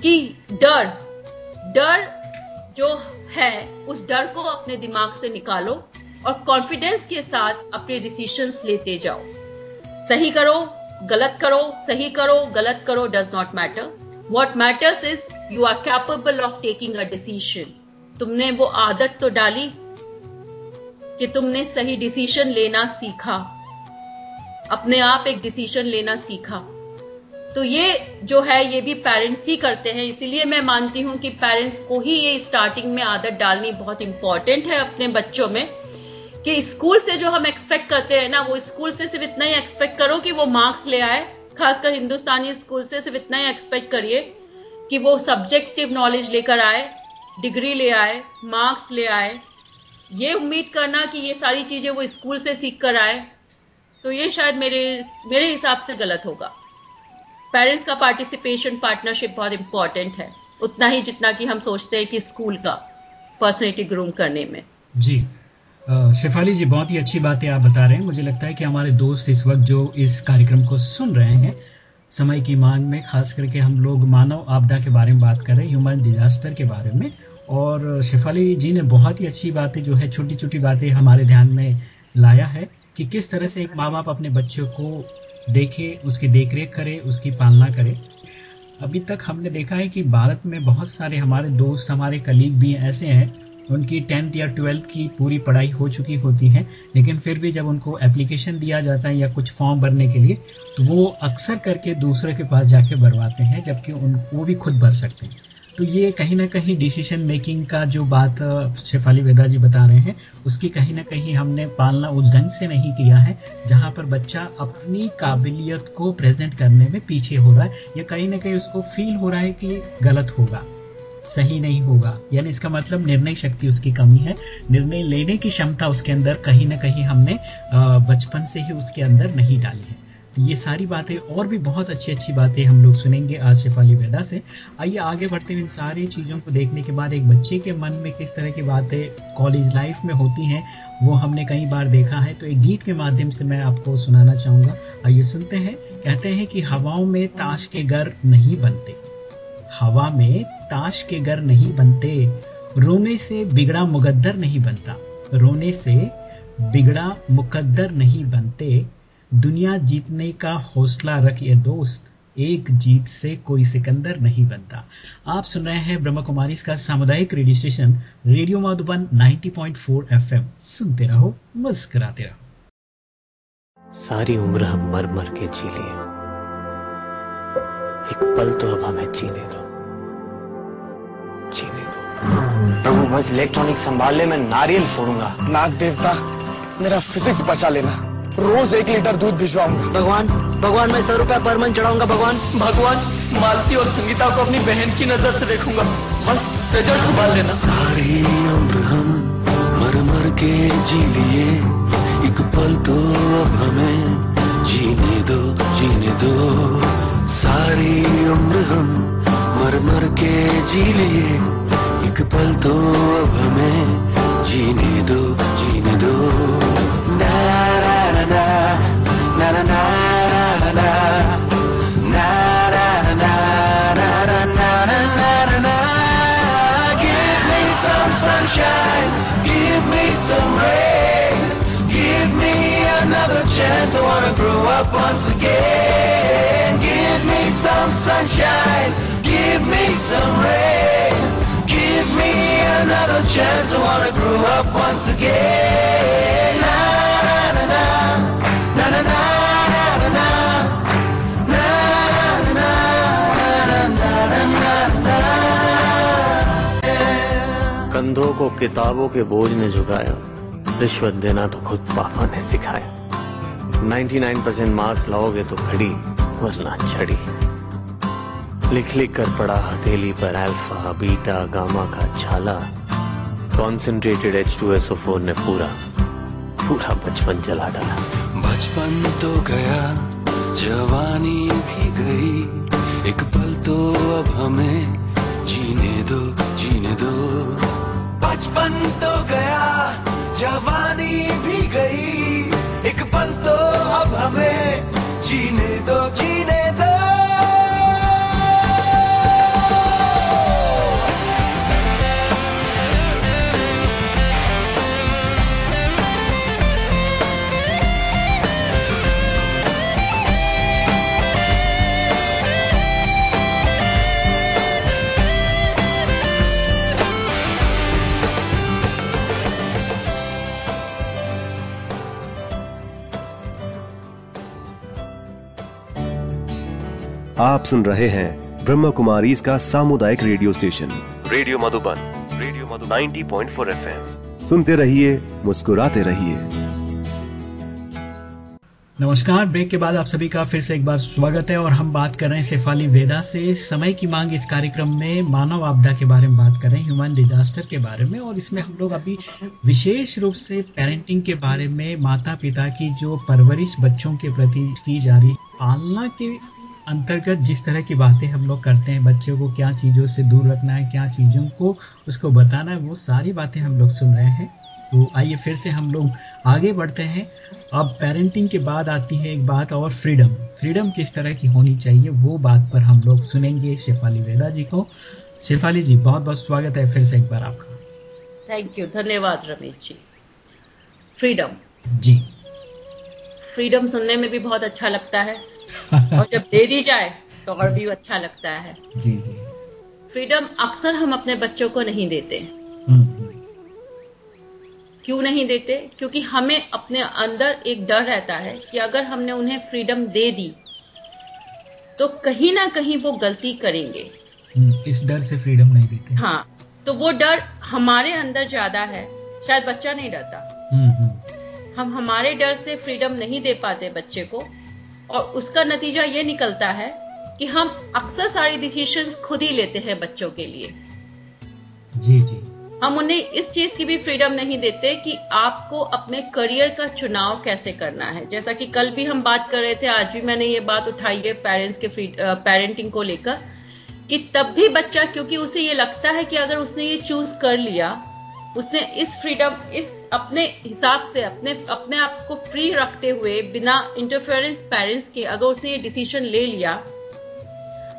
कि डर डर जो है, उस डर को अपने दिमाग से निकालो और कॉन्फिडेंस के साथ अपने डिसीजंस लेते जाओ। सही करो, गलत करो, सही करो, गलत करो does not matter what matters is you are capable of taking a decision तुमने वो आदत तो डाली कि तुमने सही डिसीज़न लेना सीखा। अपने आप एक डिसीशन लेना सीखा। तो ये जो है, ये भी पेरेंट्स ही करते हैं। इसीलिए मैं मानती हूँ कि पेरेंट्स को ही ये स्टार्टिंग में आदत डालनी बहुत इंपॉर्टेंट है अपने बच्चों में कि स्कूल से जो हम एक्सपेक्ट करते हैं ना, वो स्कूल से सिर्फ़ इतना ही एक्सपेक्ट करो कि वो मार्क्स ले आए। खासकर हिंदुस्तानी स्कूल से सिर्फ़ इतना ही एक्सपेक्ट करिए कि वो सब्जेक्टिव नॉलेज लेकर आए डिग्री ले आए मार्क्स ले आए। ये उम्मीद करना कि ये सारी चीज़ें वो स्कूल से सीख कर आए। तो ये शायद मेरे मेरे हिसाब से गलत होगा। पेरेंट्स का पार्टिसिपेशन पार्टनरशिप बहुत इंपॉर्टेंट है। उतना ही जितना कि हम सोचते हैं कि स्कूल का पर्सनैलिटी ग्रूम करने में। जी। शेफाली जी, बहुत ही अच्छी बातें आप बता रहे हैं। मुझे लगता है कि हमारे दोस्त इस वक्त जो इस कार्यक्रम को सुन रहे हैं, समय की मांग में, खास करके हम लोग मानव आपदा के बारे में बात कर रहे हैं ह्यूमन डिजास्टर के बारे में। और शेफाली जी ने बहुत ही अच्छी बातें जो है छोटी छोटी बातें हमारे ध्यान में लाया है कि किस तरह से एक माँ बाप अपने बच्चों को देखे, उसकी देखरेख करे, उसकी पालना करे। अभी तक हमने देखा है कि भारत में बहुत सारे हमारे दोस्त, हमारे कलीग भी ऐसे हैं, उनकी टेंथ या ट्वेल्थ की पूरी पढ़ाई हो चुकी होती है, लेकिन फिर भी जब उनको एप्लीकेशन दिया जाता है या कुछ फॉर्म भरने के लिए तो वो अक्सर करके दूसरे के पास जाके भरवाते हैं, जबकि उन, वो भी खुद भर सकते हैं। तो ये कहीं ना कहीं डिसीज़न मेकिंग का जो बात शेफाली वेदा जी बता रहे हैं, उसकी कहीं ना कहीं हमने पालना उस ढंग से नहीं किया है, जहाँ पर बच्चा अपनी काबिलियत को प्रेजेंट करने में पीछे हो रहा है, या कहीं ना कहीं उसको फील हो रहा है कि गलत होगा, सही नहीं होगा। यानी इसका मतलब निर्णय शक्ति उसकी कमी है। निर्णय लेने की क्षमता उसके अंदर कहीं ना कहीं हमने बचपन से ही उसके अंदर नहीं डाली है। ये सारी बातें और भी बहुत अच्छी अच्छी बातें हम लोग सुनेंगे आज शेफाली वेदा से। आइए आगे बढ़ते हुए इन सारी चीज़ों को देखने के बाद एक बच्चे के मन में किस तरह की बातें कॉलेज लाइफ में होती हैं, वो हमने कई बार देखा है। तो एक गीत के माध्यम से मैं आपको सुनाना चाहूँगा। आइए सुनते हैं। कहते हैं कि हवाओं में ताश के घर नहीं बनते। हवा में ताश के घर नहीं बनते। रोने से बिगड़ा मुकद्दर नहीं बनता। रोने से बिगड़ा मुकद्दर नहीं बनते। दुनिया जीतने का हौसला रखिए दोस्त, एक जीत से कोई सिकंदर नहीं बनता। आप सुन रहे हैं ब्रह्म कुमारी का सामुदायिक radio station, radio Madhuban 90.4 FM. सुनते रहो, मुस्कुराते रहो। सारी उम्र हम मर मर के जी लिए एक पल तो अब हमें जीने दो। जीने दो। प्रभु, बस इलेक्ट्रॉनिक संभालने में नारियल फोड़ूँगा। नाग देवता, मेरा फिजिक्स बचा लेना। रोज एक लीटर दूध भिजवाऊँगा भगवान भगवान मैं सौ रुपया पर मन चढ़ाऊँगा भगवान। भगवान मालती और संगीता को अपनी बहन की नज़र से देखूँगा। बस रिज़ल्ट संभाल लेना। सारी उम्र हम मर मर के जी लिए। एक पल तो अब हमें जीने दो जीने दो। सारी उम्र हम मर मर के जी लिए। एक पल तो अब हमें जीने दो। Sunshine, give me some rain, give me another chance. I wanna grow up once again. Give me some sunshine, give me some rain, give me another chance. I wanna grow up once again. Na, कंधों को किताबों के बोझ ने झुकाया, रिश्वत देना तो खुद पापा ने सिखाया। 99 परसेंट मार्क्स लाओगे तो घड़ी, वरना छड़ी। लिख लिख कर पड़ा हथेली पर अल्फ़ा बीटा गामा का छाला। Concentrated H two S four ने पूरा पूरा बचपन चला डाला। बचपन तो गया, जवानी भी गई। एक पल तो अब हमें जीने दो जीने दो। बचपन तो गया जवानी भी गई। एक पल तो अब हमें जीने दो जीने आप सुन रहे हैं ब्रह्म कुमारी इसका सामुदायिक radio station. Radio Madhuban radio Madhu 90.4 FM. सुनते रहिए मुस्कुराते रहिए। नमस्कार ब्रेक के बाद आप सभी का फिर से एक बार स्वागत है और हम बात कर रहे हैं शेफाली वेदा से। समय की मांग इस कार्यक्रम में मानव आपदा के बारे में बात कर रहे हैं ह्यूमन डिजास्टर के बारे में। और इसमें हम लोग अभी विशेष रूप से पेरेंटिंग के बारे में माता पिता की जो परवरिश बच्चों के प्रति की जा रही पालना के अंतर्गत जिस तरह की बातें हम लोग करते हैं बच्चों को क्या चीज़ों से दूर रखना है क्या चीज़ों को उसको बताना है वो सारी बातें हम लोग सुन रहे हैं। तो आइए फिर से हम लोग आगे बढ़ते हैं। अब पेरेंटिंग के बाद आती है एक बात और फ्रीडम फ्रीडम किस तरह की होनी चाहिए वो बात पर हम लोग सुनेंगे शेफाली वेदा जी को। शेफाली जी बहुत बहुत स्वागत है फिर से एक बार आपका। थैंक यू धन्यवाद रमेश जी। फ्रीडम जी। फ्रीडम सुनने में भी बहुत अच्छा लगता है। और जब दे दी जाए तो और भी अच्छा लगता है। जी जी। फ्रीडम अक्सर हम अपने बच्चों को नहीं देते। हम्म। क्यों नहीं देते? क्योंकि हमें अपने अंदर एक डर रहता है कि अगर हमने उन्हें फ्रीडम दे दी तो कहीं ना कहीं वो गलती करेंगे। हम्म, इस डर से फ्रीडम नहीं देते। हाँ तो वो डर हमारे अंदर ज़्यादा है शायद बच्चा नहीं डरता। हम्म, हम हमारे डर से फ्रीडम नहीं दे पाते बच्चे को। और उसका नतीजा ये निकलता है कि हम अक्सर सारी डिसीशंस खुद ही लेते हैं बच्चों के लिए। जी जी। हम उन्हें इस चीज़ की भी फ्रीडम नहीं देते कि आपको अपने करियर का चुनाव कैसे करना है। जैसा कि कल भी हम बात कर रहे थे आज भी मैंने ये बात उठाई है पेरेंट्स के पेरेंटिंग को लेकर कि तब भी बच्चा क्योंकि उसे ये लगता है कि अगर उसने ये चूज़ कर लिया उसने इस फ्रीडम इस अपने हिसाब से अपने अपने आप को फ्री रखते हुए बिना इंटरफेरेंस पेरेंट्स के अगर उसने ये डिसीज़न ले लिया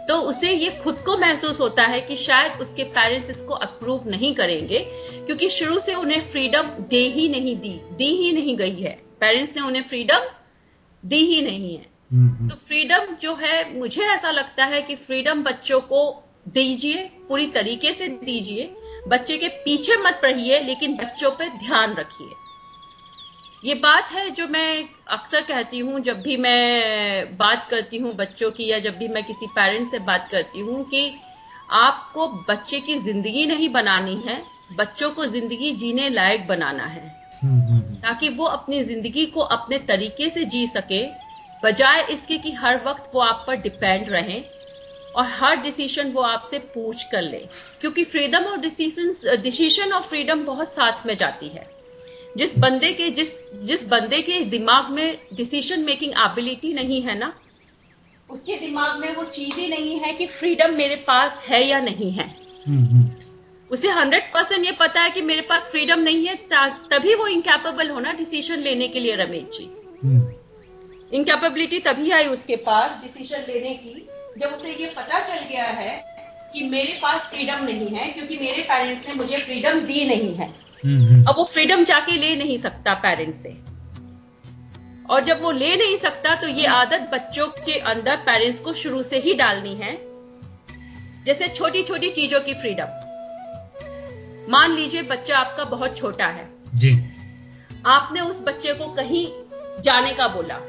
तो उसे ये खुद को महसूस होता है कि शायद उसके पेरेंट्स इसको अप्रूव नहीं करेंगे क्योंकि शुरू से उन्हें फ्रीडम दे ही नहीं दी दी ही नहीं गई है। पेरेंट्स ने उन्हें फ्रीडम दी ही नहीं है। तो फ्रीडम जो है मुझे ऐसा लगता है कि फ्रीडम बच्चों को दीजिए पूरी तरीके से दीजिए बच्चे के पीछे मत रहिए लेकिन बच्चों पे ध्यान रखिए। ये बात है जो मैं अक्सर कहती हूँ जब भी मैं बात करती हूँ बच्चों की या जब भी मैं किसी पेरेंट से बात करती हूँ कि आपको बच्चे की ज़िंदगी नहीं बनानी है बच्चों को ज़िंदगी जीने लायक बनाना है। हम्म, हम्म, हम्म, ताकि वो अपनी ज़िंदगी को अपने तरीके से जी सके बजाय इसके कि हर वक्त वो आप पर डिपेंड रहे। और हर डिसीज़न वो आपसे पूछ कर ले। क्योंकि फ्रीडम और डिसीज़न डिसीज़न और फ्रीडम बहुत साथ में जाती है। जिस बंदे के जिस जिस बंदे के दिमाग में डिसीज़न मेकिंग एबिलिटी नहीं है ना उसके दिमाग में वो चीज़ ही नहीं है कि फ्रीडम मेरे पास है या नहीं है। हम्म, हम्म, उसे हंड्रेड परसेंट ये पता है कि मेरे पास फ्रीडम नहीं है तभी वो इनकैपेबल होना डिसीज़न लेने के लिए रमेश जी। हम्म, इनकैपेबिलिटी तभी आई उसके पास डिसीज़न लेने की। जब उसे ये पता चल गया है कि मेरे पास फ्रीडम नहीं है क्योंकि मेरे पेरेंट्स ने मुझे फ्रीडम दी नहीं है। हम्म, हम्म, अब वो फ्रीडम जाके ले नहीं सकता पेरेंट्स से। और जब वो ले नहीं सकता तो ये आदत बच्चों के अंदर पेरेंट्स को शुरू से ही डालनी है जैसे छोटी छोटी चीज़ों की फ्रीडम मान लीजिए बच्चा आपका बहुत छोटा है। जी। आपने उस बच्चे को कहीं जाने का बोला।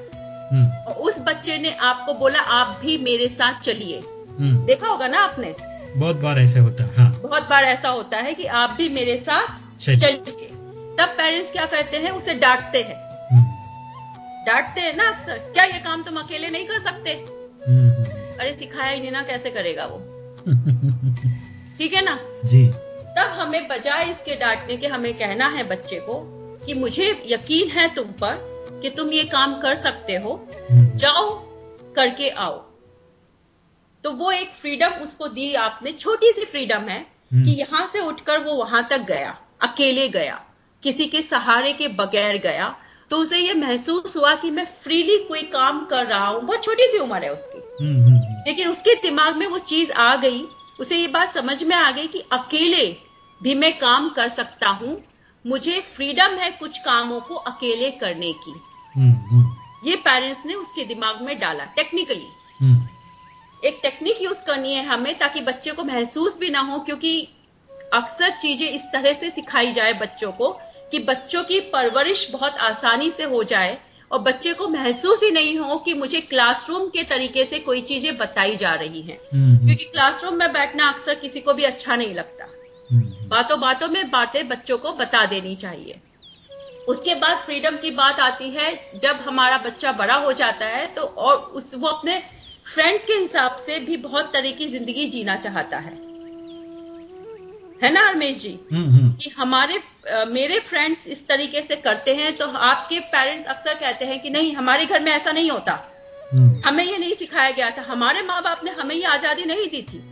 और उस बच्चे ने आपको बोला आप भी मेरे साथ चलिए। हम्म, देखा होगा ना आपने? बहुत बार ऐसे होता है हाँ। बहुत बार ऐसा होता है कि आप भी मेरे साथ चलिए। तब पेरेंट्स क्या करते हैं? उसे डांटते हैं। हम्म, डांटते हैं ना अक्सर। क्या ये काम तुम अकेले नहीं कर सकते? हम्म, हम्म, अरे सिखाया ही नहीं ना कैसे करेगा वो? *laughs* ठीक है ना? जी। तब हमें बजाय इसके डांटने के हमें कहना है बच्चे को कि मुझे यकीन है तुम पर कि तुम ये काम कर सकते हो हम्म, जाओ करके आओ। तो वो एक फ्रीडम उसको दी आपने छोटी सी फ्रीडम है हम्म। कि यहाँ से उठकर वो वहाँ तक गया अकेले गया किसी के सहारे के बगैर गया। तो उसे ये महसूस हुआ कि मैं फ्रीली कोई काम कर रहा हूँ बहुत छोटी सी उम्र है उसकी। हम्म, लेकिन उसके दिमाग में वो चीज़ आ गई उसे ये बात समझ में आ गई कि अकेले भी मैं काम कर सकता हूँ मुझे फ्रीडम है कुछ कामों को अकेले करने की। ये पेरेंट्स ने उसके दिमाग में डाला टेक्निकली हम्म, एक टेक्निक यूज़ करनी है हमें ताकि बच्चे को महसूस भी ना हो क्योंकि अक्सर चीज़ें इस तरह से सिखाई जाए बच्चों को कि बच्चों की परवरिश बहुत आसानी से हो जाए और बच्चे को महसूस ही नहीं हो कि मुझे क्लासरूम के तरीके से कोई चीज़ें बताई जा रही हैं। हम्म, क्योंकि क्लासरूम में बैठना अक्सर किसी को भी अच्छा नहीं लगता। हम्म, बातों बातों में बातें बच्चों को बता देनी चाहिए। उसके बाद फ्रीडम की बात आती है जब हमारा बच्चा बड़ा हो जाता है तो और उस वो अपने फ्रेंड्स के हिसाब से भी बहुत तरह की ज़िंदगी जीना चाहता है। है ना रमेश जी? हम्म, हम्म, कि हमारे अ, मेरे फ्रेंड्स इस तरीके से करते हैं तो आपके पेरेंट्स अक्सर कहते हैं कि नहीं हमारे घर में ऐसा नहीं होता। हम्म, हमें ये नहीं सिखाया गया था। हमारे माँ बाप ने हमें ये आज़ादी नहीं दी थी।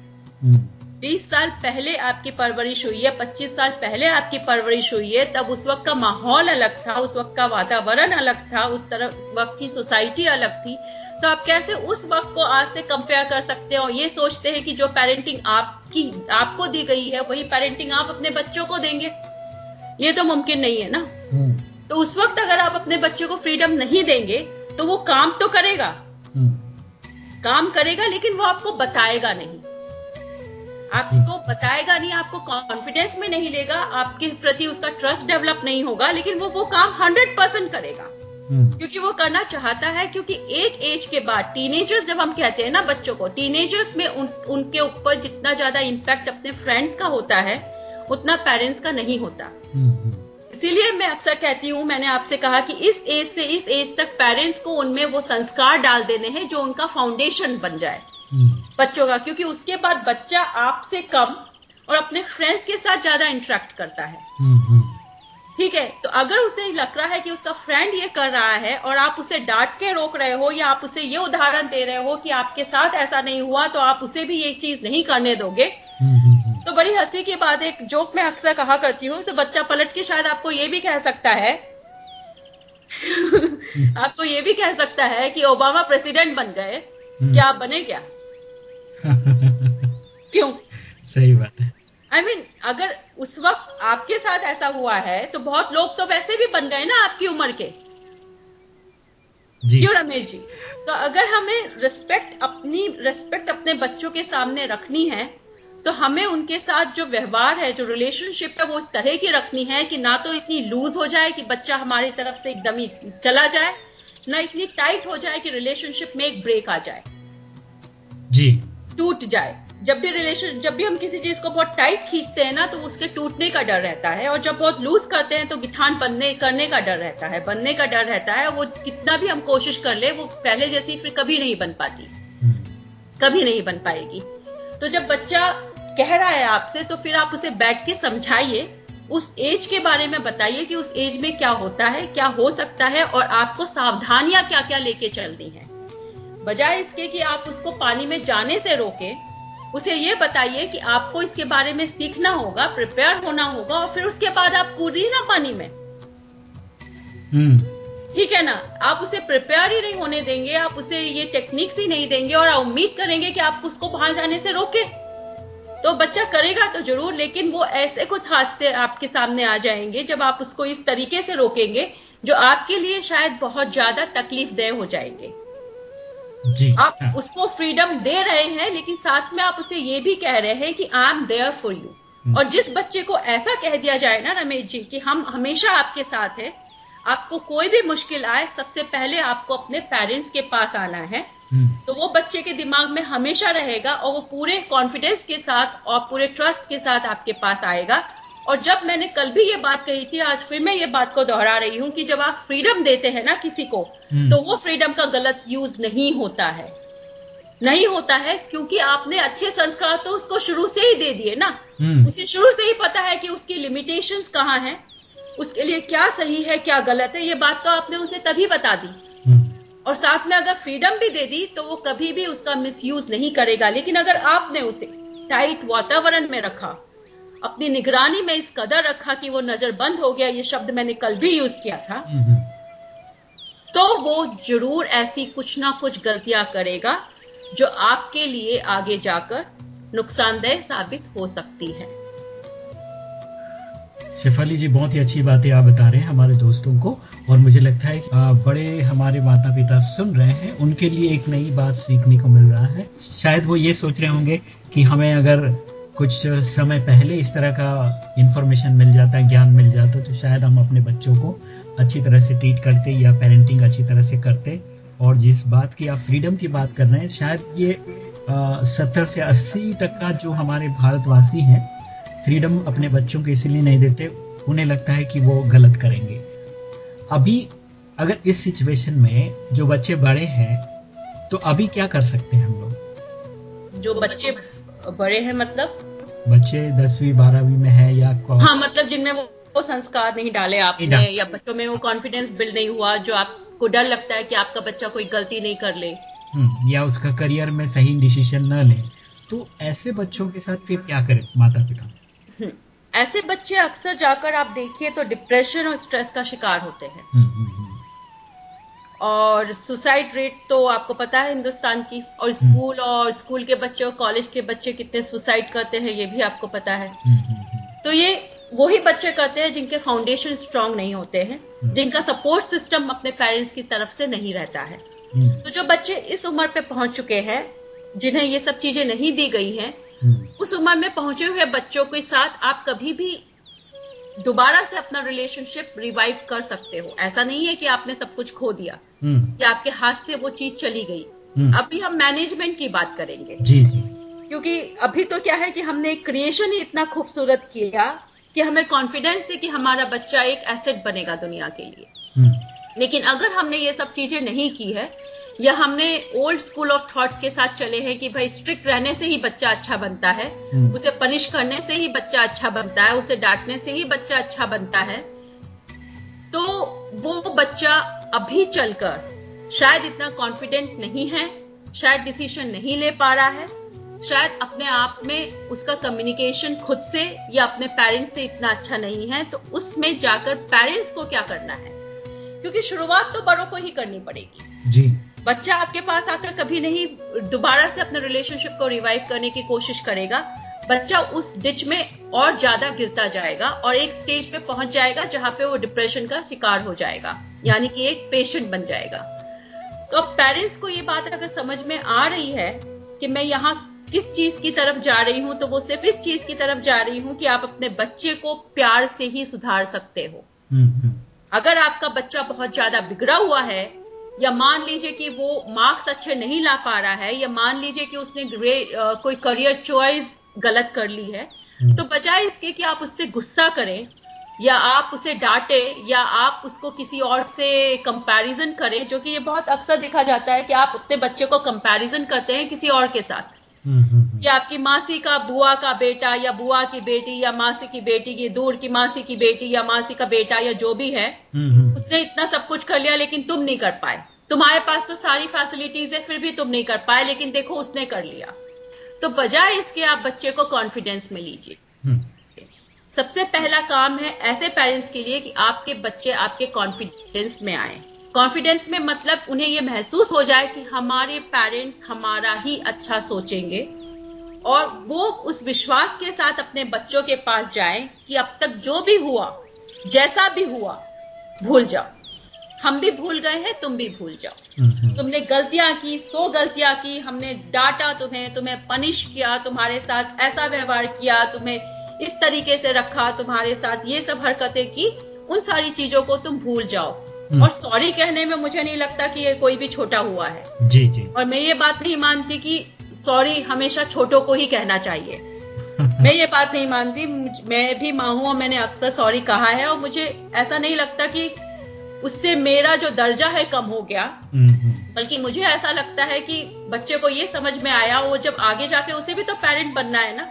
बीस साल पहले आपकी परवरिश हुई है पच्चीस साल पहले आपकी परवरिश हुई है तब उस वक्त का माहौल अलग था उस वक्त का वातावरण अलग था उस तरह वक्त की सोसाइटी अलग थी। तो आप कैसे उस वक्त को आज से कंपेयर कर सकते हो और ये सोचते हैं कि जो पेरेंटिंग आपकी आपको दी गई है वही पेरेंटिंग आप अपने बच्चों को देंगे? ये तो मुमकिन नहीं है ना? हम्म, तो उस वक्त अगर आप अपने बच्चे को फ्रीडम नहीं देंगे तो वो काम तो करेगा। हम्म, काम करेगा लेकिन वो आपको बताएगा नहीं। आपको बताएगा नहीं आपको कॉन्फिडेंस में नहीं लेगा आपके प्रति उसका ट्रस्ट डेवलप नहीं होगा लेकिन वो वो काम हंड्रेड परसेंट करेगा। हम्म, क्योंकि वो करना चाहता है क्योंकि एक एज के बाद टीनेजर्स जब हम कहते हैं ना बच्चों को टीनेजर्स में उन, उनके ऊपर जितना ज़्यादा इम्पैक्ट अपने फ्रेंड्स का होता है उतना पेरेंट्स का नहीं होता। हम्म, इसीलिए मैं अक्सर कहती हूँ मैंने आपसे कहा कि इस एज से इस एज तक पेरेंट्स को उनमें वो संस्कार डाल देने हैं जो उनका फाउंडेशन बन जाए। हम्म, बच्चों का क्योंकि उसके बाद बच्चा आपसे कम और अपने फ्रेंड्स के साथ ज़्यादा इंटरेक्ट करता है। हम्म, हम्म, ठीक है? तो अगर उसे लग रहा है कि उसका फ्रेंड ये कर रहा है और आप उसे डांट के रोक रहे हो या आप उसे ये उदाहरण दे रहे हो कि आपके साथ ऐसा नहीं हुआ तो आप उसे भी ये चीज़ नहीं करने दोगे। हम्म, हम्म, हम्म, तो बड़ी हँसी की बात एक जोक मैं अक्सर कहा करती हूँ तो बच्चा पलट के शायद आपको ये भी कह सकता है। *laughs* आपको ये भी कह सकता है कि ओबामा प्रेसिडेंट बन गए। हम्म। क्या आप बने क्या? *laughs* क्यों? सही बात है। आई I मीन mean, अगर उस वक्त आपके साथ ऐसा हुआ है तो बहुत लोग तो वैसे भी बन गए ना आपकी उम्र के। जी। क्यों रमेश जी तो अगर हमें रिस्पेक्ट अपनी रिस्पेक्ट अपने बच्चों के सामने रखनी है तो हमें उनके साथ जो व्यवहार है जो रिलेशनशिप है वो इस तरह की रखनी है कि ना तो इतनी लूज हो जाए कि बच्चा हमारी तरफ़ से एकदम ही चला जाए ना इतनी टाइट हो जाए कि रिलेशनशिप में एक ब्रेक आ जाए। जी। टूट जाए। जब भी रिलेशन जब भी हम किसी चीज़ को बहुत टाइट खींचते हैं ना तो उसके टूटने का डर रहता है और जब बहुत लूज करते हैं तो गिठान बनने, करने का डर रहता है। बनने का डर रहता है वो कितना भी हम कोशिश कर ले, वो पहले जैसी फिर कभी नहीं बन पाती। कभी नहीं बन पाएगी। तो जब बच्चा कह रहा है आपसे तो फिर आप उसे बैठ के समझाइए। उस एज के बारे में बताइए कि उस एज में क्या होता है, क्या हो सकता है और आपको सावधानियाँ क्या क्या लेके चलनी है। बजाय इसके कि आप उसको पानी में जाने से रोके उसे ये बताइए कि आपको इसके बारे में सीखना होगा प्रिपेयर होना होगा और फिर उसके बाद आप कूदिए ना पानी में। हम्म, ठीक है ना? आप उसे प्रिपेयर ही नहीं होने देंगे आप उसे ये टेक्निक्स ही नहीं देंगे और उम्मीद करेंगे कि आप उसको बाहर जाने से रोके। तो बच्चा करेगा तो ज़रूर लेकिन वो ऐसे कुछ हादसे आपके सामने आ जाएँगे जब आप उसको इस तरीके से रोकेंगे जो आपके लिए शायद बहुत ज़्यादा तकलीफ़ दह हो जाएँगे। जी आप हाँ, उसको फ्रीडम दे रहे हैं लेकिन साथ में आप उसे ये भी कह रहे हैं कि I am there for you और जिस बच्चे को ऐसा कह दिया जाए ना रमेश जी कि हम हमेशा आपके साथ हैं आपको कोई भी मुश्किल आए सबसे पहले आपको अपने पेरेंट्स के पास आना है। हम्म, तो वो बच्चे के दिमाग में हमेशा रहेगा और वो पूरे कॉन्फिडेंस के साथ और पूरे ट्रस्ट के साथ आपके पास आएगा। और जब मैंने कल भी ये बात कही थी आज फिर मैं ये बात को दोहरा रही हूँ कि जब आप फ्रीडम देते हैं ना किसी को हम्म। तो वो फ्रीडम का गलत यूज़ नहीं होता है। नहीं होता है क्योंकि आपने अच्छे संस्कार तो उसको शुरू से ही दे दिए ना। हम्म, उसे शुरू से ही पता है कि उसकी लिमिटेशंस कहाँ हैं उसके लिए क्या सही है क्या गलत है ये बात तो आपने उसे तभी बता दी। हम्म, और साथ में अगर फ्रीडम भी दे दी तो वो कभी भी उसका मिसयूज नहीं करेगा। लेकिन अगर आपने उसे टाइट वातावरण में रखा अपनी निगरानी में इस कदर रखा कि वो नज़र बंद हो गया ये शब्द मैंने कल भी यूज़ किया था। तो वो ज़रूर ऐसी कुछ ना कुछ गलतियाँ करेगा जो आपके लिए आगे जाकर नुकसानदेह साबित हो सकती है। शेफाली जी बहुत ही अच्छी बातें आप बता रहे हैं हमारे दोस्तों को और मुझे लगता है कि बड़े हमारे माता पिता सुन रहे हैं उनके लिए एक नई बात सीखने को मिल रहा है। शायद वो ये सोच रहे होंगे कि हमें अगर कुछ समय पहले इस तरह का इंफॉर्मेशन मिल जाता है ज्ञान मिल जाता तो शायद हम अपने बच्चों को अच्छी तरह से ट्रीट करते या पेरेंटिंग अच्छी तरह से करते। और जिस बात की आप फ्रीडम की बात कर रहे हैं, शायद ये सत्तर से अस्सी तक का जो हमारे भारतवासी हैं फ्रीडम अपने बच्चों को इसीलिए नहीं देते, उन्हें लगता है कि वो गलत करेंगे। अभी अगर इस सिचुएशन में जो बच्चे बड़े हैं तो अभी क्या कर सकते हैं हम लोग? जो बच्चे बड़े हैं मतलब? बच्चे दसवीं बारहवीं में है या कौ- हाँ मतलब जिनमें वो, वो संस्कार नहीं डाले आपने नहीं। या बच्चों में वो कॉन्फिडेंस बिल्ड नहीं हुआ जो आपको डर लगता है कि आपका बच्चा कोई गलती नहीं कर ले। हम्म, या उसका करियर में सही डिसीज़न न ले। तो ऐसे बच्चों के साथ फिर क्या करें माता पिता हम्म, ऐसे बच्चे अक्सर जाकर आप देखिए तो डिप्रेशन और स्ट्रेस का शिकार होते हैं। हम्म, और सुसाइड रेट तो आपको पता है हिंदुस्तान की। और स्कूल और स्कूल के बच्चे और कॉलेज के बच्चे कितने सुसाइड करते हैं ये भी आपको पता है। हम्म, हम्म, हम्म, तो ये वही बच्चे करते हैं जिनके फाउंडेशन स्ट्रांग नहीं होते हैं जिनका सपोर्ट सिस्टम अपने पेरेंट्स की तरफ़ से नहीं रहता है। हम्म, तो जो बच्चे इस उम्र पे पहुँच चुके हैं जिन्हें ये सब चीज़ें नहीं दी गई हैं हम्म, उस उम्र में पहुँचे हुए बच्चों के साथ आप कभी भी दोबारा से अपना रिलेशनशिप रिवाइव कर सकते हो। ऐसा नहीं है कि आपने सब कुछ खो दिया हम्म, कि आपके हाथ से वो चीज़ चली गई। हम्म। अभी हम मैनेजमेंट की बात करेंगे। जी जी। क्योंकि अभी तो क्या है कि हमने क्रिएशन ही इतना खूबसूरत किया कि हमें कॉन्फिडेंस है कि हमारा बच्चा एक एसेट बनेगा दुनिया के लिए। हम्म, लेकिन अगर हमने ये सब चीज़ें नहीं की है या हमने ओल्ड स्कूल ऑफ़ थॉट्स के साथ चले हैं कि भाई स्ट्रिक्ट रहने से ही बच्चा अच्छा बनता है हम्म। उसे पनिश करने से ही बच्चा अच्छा बनता है उसे डांटने से ही बच्चा अच्छा बनता है। तो वो बच्चा अभी चलकर शायद इतना कॉन्फिडेंट नहीं है शायद डिसीज़न नहीं ले पा रहा है शायद अपने आप में उसका कम्युनिकेशन खुद से या अपने पेरेंट्स से इतना अच्छा नहीं है तो उसमें जाकर पेरेंट्स को क्या करना है? क्योंकि शुरुआत तो बड़ों को ही करनी पड़ेगी। बच्चा आपके पास आकर कभी नहीं दोबारा से अपने रिलेशनशिप को रिवाइव करने की कोशिश करेगा बच्चा उस डिच में और ज़्यादा गिरता जाएगा और एक स्टेज पे पहुँच जाएगा जहाँ पे वो डिप्रेशन का शिकार हो जाएगा यानी कि एक पेशेंट बन जाएगा। तो पेरेंट्स को ये बात अगर समझ में आ रही है कि मैं यहाँ किस चीज़ की तरफ़ जा रही हूँ तो वो सिर्फ़ इस चीज़ की तरफ़ जा रही हूँ कि आप अपने बच्चे को प्यार से ही सुधार सकते हो। हम्म, हम्म, अगर आपका बच्चा बहुत ज़्यादा बिगड़ा हुआ है या मान लीजिए कि वो मार्क्स अच्छे नहीं ला पा रहा है या मान लीजिए कि उसने ग्रे- कोई करियर चॉइस गलत कर ली है हम्म। तो बजाय इसके कि आप उससे गुस्सा करें या आप उसे डांटे या आप उसको किसी और से कंपैरिजन करें जो कि ये बहुत अक्सर देखा जाता है कि आप अपने बच्चे को कंपैरिजन करते हैं किसी और के साथ हम्म, हम्म, कि आपकी मासी का बुआ का बेटा या बुआ की बेटी या मासी की बेटी की दूर की मासी की बेटी या मासी का बेटा या जो भी है हम्म, हम्म, उसने इतना सब कुछ कर लिया लेकिन तुम नहीं कर पाए। तुम्हारे पास तो सारी फैसिलिटीज़ है फिर भी तुम नहीं कर पाए लेकिन देखो उसने कर लिया। तो बजाय इसके आप बच्चे को कॉन्फिडेंस में लीजिए। हम्म, सबसे पहला काम है ऐसे पेरेंट्स के लिए कि आपके बच्चे आपके कॉन्फिडेंस में आए। कॉन्फिडेंस में मतलब उन्हें ये महसूस हो जाए कि हमारे पेरेंट्स हमारा ही अच्छा सोचेंगे। और वो उस विश्वास के साथ अपने बच्चों के पास जाए कि अब तक जो भी हुआ जैसा भी हुआ भूल जाओ। हम भी भूल गए हैं तुम भी भूल जाओ। तुमने गलतियाँ की सो गलतियाँ की हमने डांटा तुम्हें तुम्हें पनिश किया तुम्हारे साथ ऐसा व्यवहार किया तुम्हें इस तरीके से रखा तुम्हारे साथ ये सब हरकतें की उन सारी चीज़ों को तुम भूल जाओ। हम्म। और सॉरी कहने में मुझे नहीं लगता कि ये कोई भी छोटा हुआ है। जी जी। और मैं ये बात नहीं मानती कि सॉरी हमेशा छोटों को ही कहना चाहिए। *laughs* मैं ये बात नहीं मानती मैं भी माँ हूँ और मैंने अक्सर सॉरी कहा है और मुझे ऐसा नहीं लगता कि उससे मेरा जो दर्जा है कम हो गया। बल्कि मुझे ऐसा लगता है कि बच्चे को ये समझ में आया वो जब आगे जाके उसे भी तो पेरेंट बनना है ना।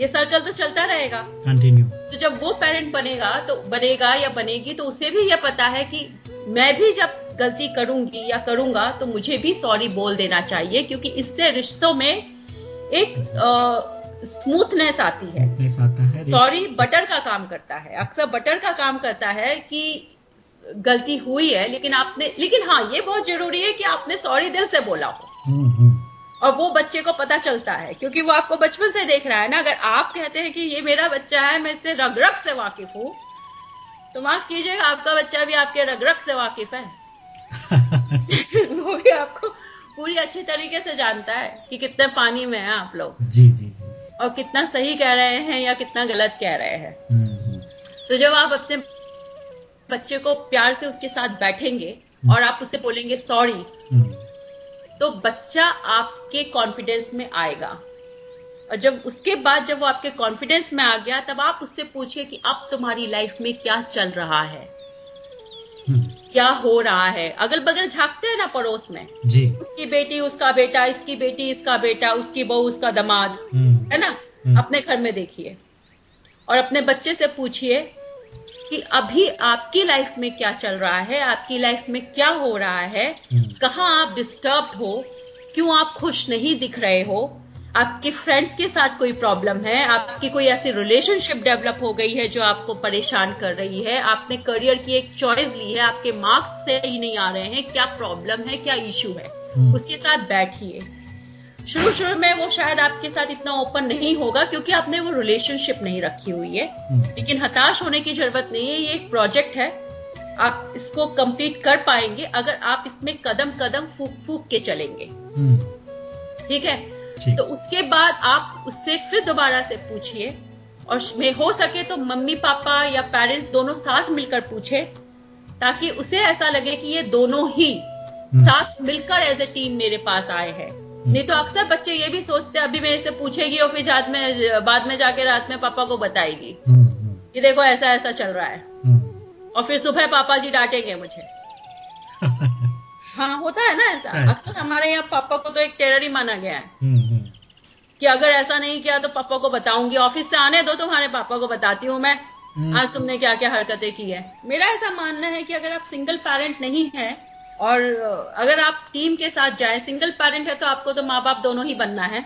ये सर्कल तो चलता रहेगा। कंटिन्यू तो जब वो पेरेंट बनेगा तो बनेगा या बनेगी तो उसे भी ये पता है कि मैं भी जब गलती करूँगी या करूँगा तो मुझे भी सॉरी बोल देना चाहिए क्योंकि इससे रिश्तों में एक स्मूथनेस आती है। सॉरी बटर का काम करता है। अक्सर बटर का काम करता है कि गलती हुई है लेकिन आपने लेकिन हाँ ये बहुत ज़रूरी है कि आपने सॉरी दिल से बोला हो। हम्म, हम्म, और वो बच्चे को पता चलता है क्योंकि वो आपको बचपन से देख रहा है ना। अगर आप कहते हैं कि ये मेरा बच्चा है मैं इससे रग रग से वाकिफ हूँ तो माफ़ कीजिएगा आपका बच्चा भी आपके रग रग से वाकिफ है। *laughs* वो भी आपको पूरी अच्छी तरीके से जानता है कि कितने पानी में है आप लोग। जी जी जी और कितना सही कह रहे हैं या कितना गलत कह रहे हैं। हम्म, हम्म, तो जब आप अपने बच्चे को प्यार से उसके साथ बैठेंगे और आप उसे बोलेंगे सॉरी हम्म, तो बच्चा आपके कॉन्फिडेंस में आएगा। और जब उसके बाद जब वो आपके कॉन्फिडेंस में आ गया तब आप उससे पूछिए कि अब तुम्हारी लाइफ में क्या चल रहा है? हम्म, क्या हो रहा है? अगल बगल झांकते हैं ना पड़ोस में? जी। उसकी बेटी उसका बेटा इसकी बेटी इसका बेटा उसकी बहू उसका दामाद हम्म, है ना? हम्म। अपने घर में देखिए। और अपने बच्चे से पूछिए कि अभी आपकी लाइफ में क्या चल रहा है? आपकी लाइफ में क्या हो रहा है। कहाँ आप डिस्टर्ब हो? क्यों आप खुश नहीं दिख रहे हो? आपके फ्रेंड्स के साथ कोई प्रॉब्लम है? आपकी कोई ऐसी रिलेशनशिप डेवलप हो गई है जो आपको परेशान कर रही है? आपने करियर की एक चॉइस ली है आपके मार्क्स सही नहीं आ रहे हैं क्या प्रॉब्लम है क्या इश्यू है? हम्म। उसके साथ बैठिए। शुरू शुरू में वो शायद आपके साथ इतना ओपन नहीं होगा क्योंकि आपने वो रिलेशनशिप नहीं रखी हुई है। हम्म, लेकिन हताश होने की ज़रूरत नहीं है ये एक प्रोजेक्ट है। आप इसको कंप्लीट कर पाएँगे अगर आप इसमें कदम कदम फूक फूक के चलेंगे। हम्म, ठीक है। तो उसके बाद आप उससे फिर दोबारा से पूछिए और में हो सके तो मम्मी पापा या पेरेंट्स दोनों साथ मिलकर पूछे ताकि उसे ऐसा लगे कि ये दोनों ही साथ मिलकर एज ए टीम मेरे पास आए हैं। नहीं तो अक्सर बच्चे ये भी सोचते हैं अभी मेरे से पूछेगी और फिर बाद में बाद में जाके रात में पापा को बताएगी हम्म, हम्म, कि देखो ऐसा ऐसा चल रहा है। हम्म। और फिर सुबह पापा जी डांटेंगे मुझे। *laughs* हाँ होता है ना ऐसा। है। अक्सर हमारे यहाँ पापा को तो एक टेरर ही माना गया है। हम्म, हम्म, कि अगर ऐसा नहीं किया तो पापा को बताऊँगी। ऑफ़िस से आने दो तुम्हारे पापा को बताती हूँ मैं। हम्म। आज तुमने क्या क्या हरकतें की है? मेरा ऐसा मानना है कि अगर आप सिंगल पेरेंट नहीं है और अगर आप टीम के साथ जाए सिंगल पेरेंट है तो आपको तो माँ बाप दोनों ही बनना है।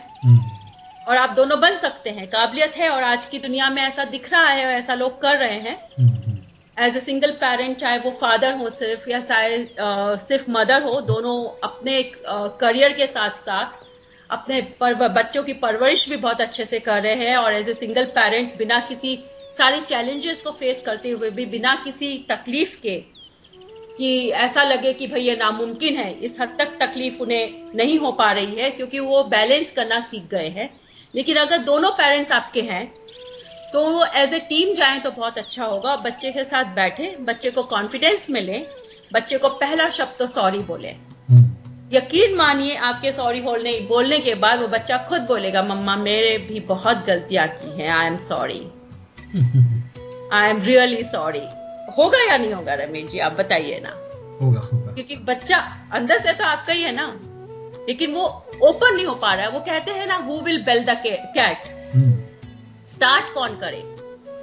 और आप दोनों बन सकते हैं। काबिलियत है और आज की दुनिया में ऐसा दिख रहा है और ऐसा लोग कर रहे हैं। एज ए सिंगल पेरेंट चाहे वो फादर हो सिर्फ़ या चाहे सिर्फ़ मदर हो दोनों अपने करियर के साथ साथ अपने पर, बच्चों की परवरिश भी बहुत अच्छे से कर रहे हैं और एज ए सिंगल पेरेंट बिना किसी सारी चैलेंजेस को फेस करते हुए भी बिना किसी तकलीफ़ के कि ऐसा लगे कि भाई ये नामुमकिन है इस हद तक तकलीफ़ उन्हें नहीं हो पा रही है क्योंकि वो बैलेंस करना सीख गए हैं। लेकिन अगर दोनों पेरेंट्स आपके हैं तो वो एज ए टीम जाएँ तो बहुत अच्छा होगा बच्चे के साथ बैठे बच्चे को कॉन्फिडेंस मिले बच्चे को पहला शब्द तो सॉरी बोले। हम्म, यकीन मानिए आपके सॉरी बोलने बोलने के बाद वो बच्चा खुद बोलेगा मम्मा मेरे भी बहुत गलतियाँ की हैं I am sorry I am really sorry होगा या नहीं होगा रमेश जी आप बताइए ना। होगा होगा। क्योंकि बच्चा अंदर से तो आपका ही है ना। लेकिन वो ओपन नहीं हो पा रहा है। वो कहते हैं ना who will bell the cat start कौन करे?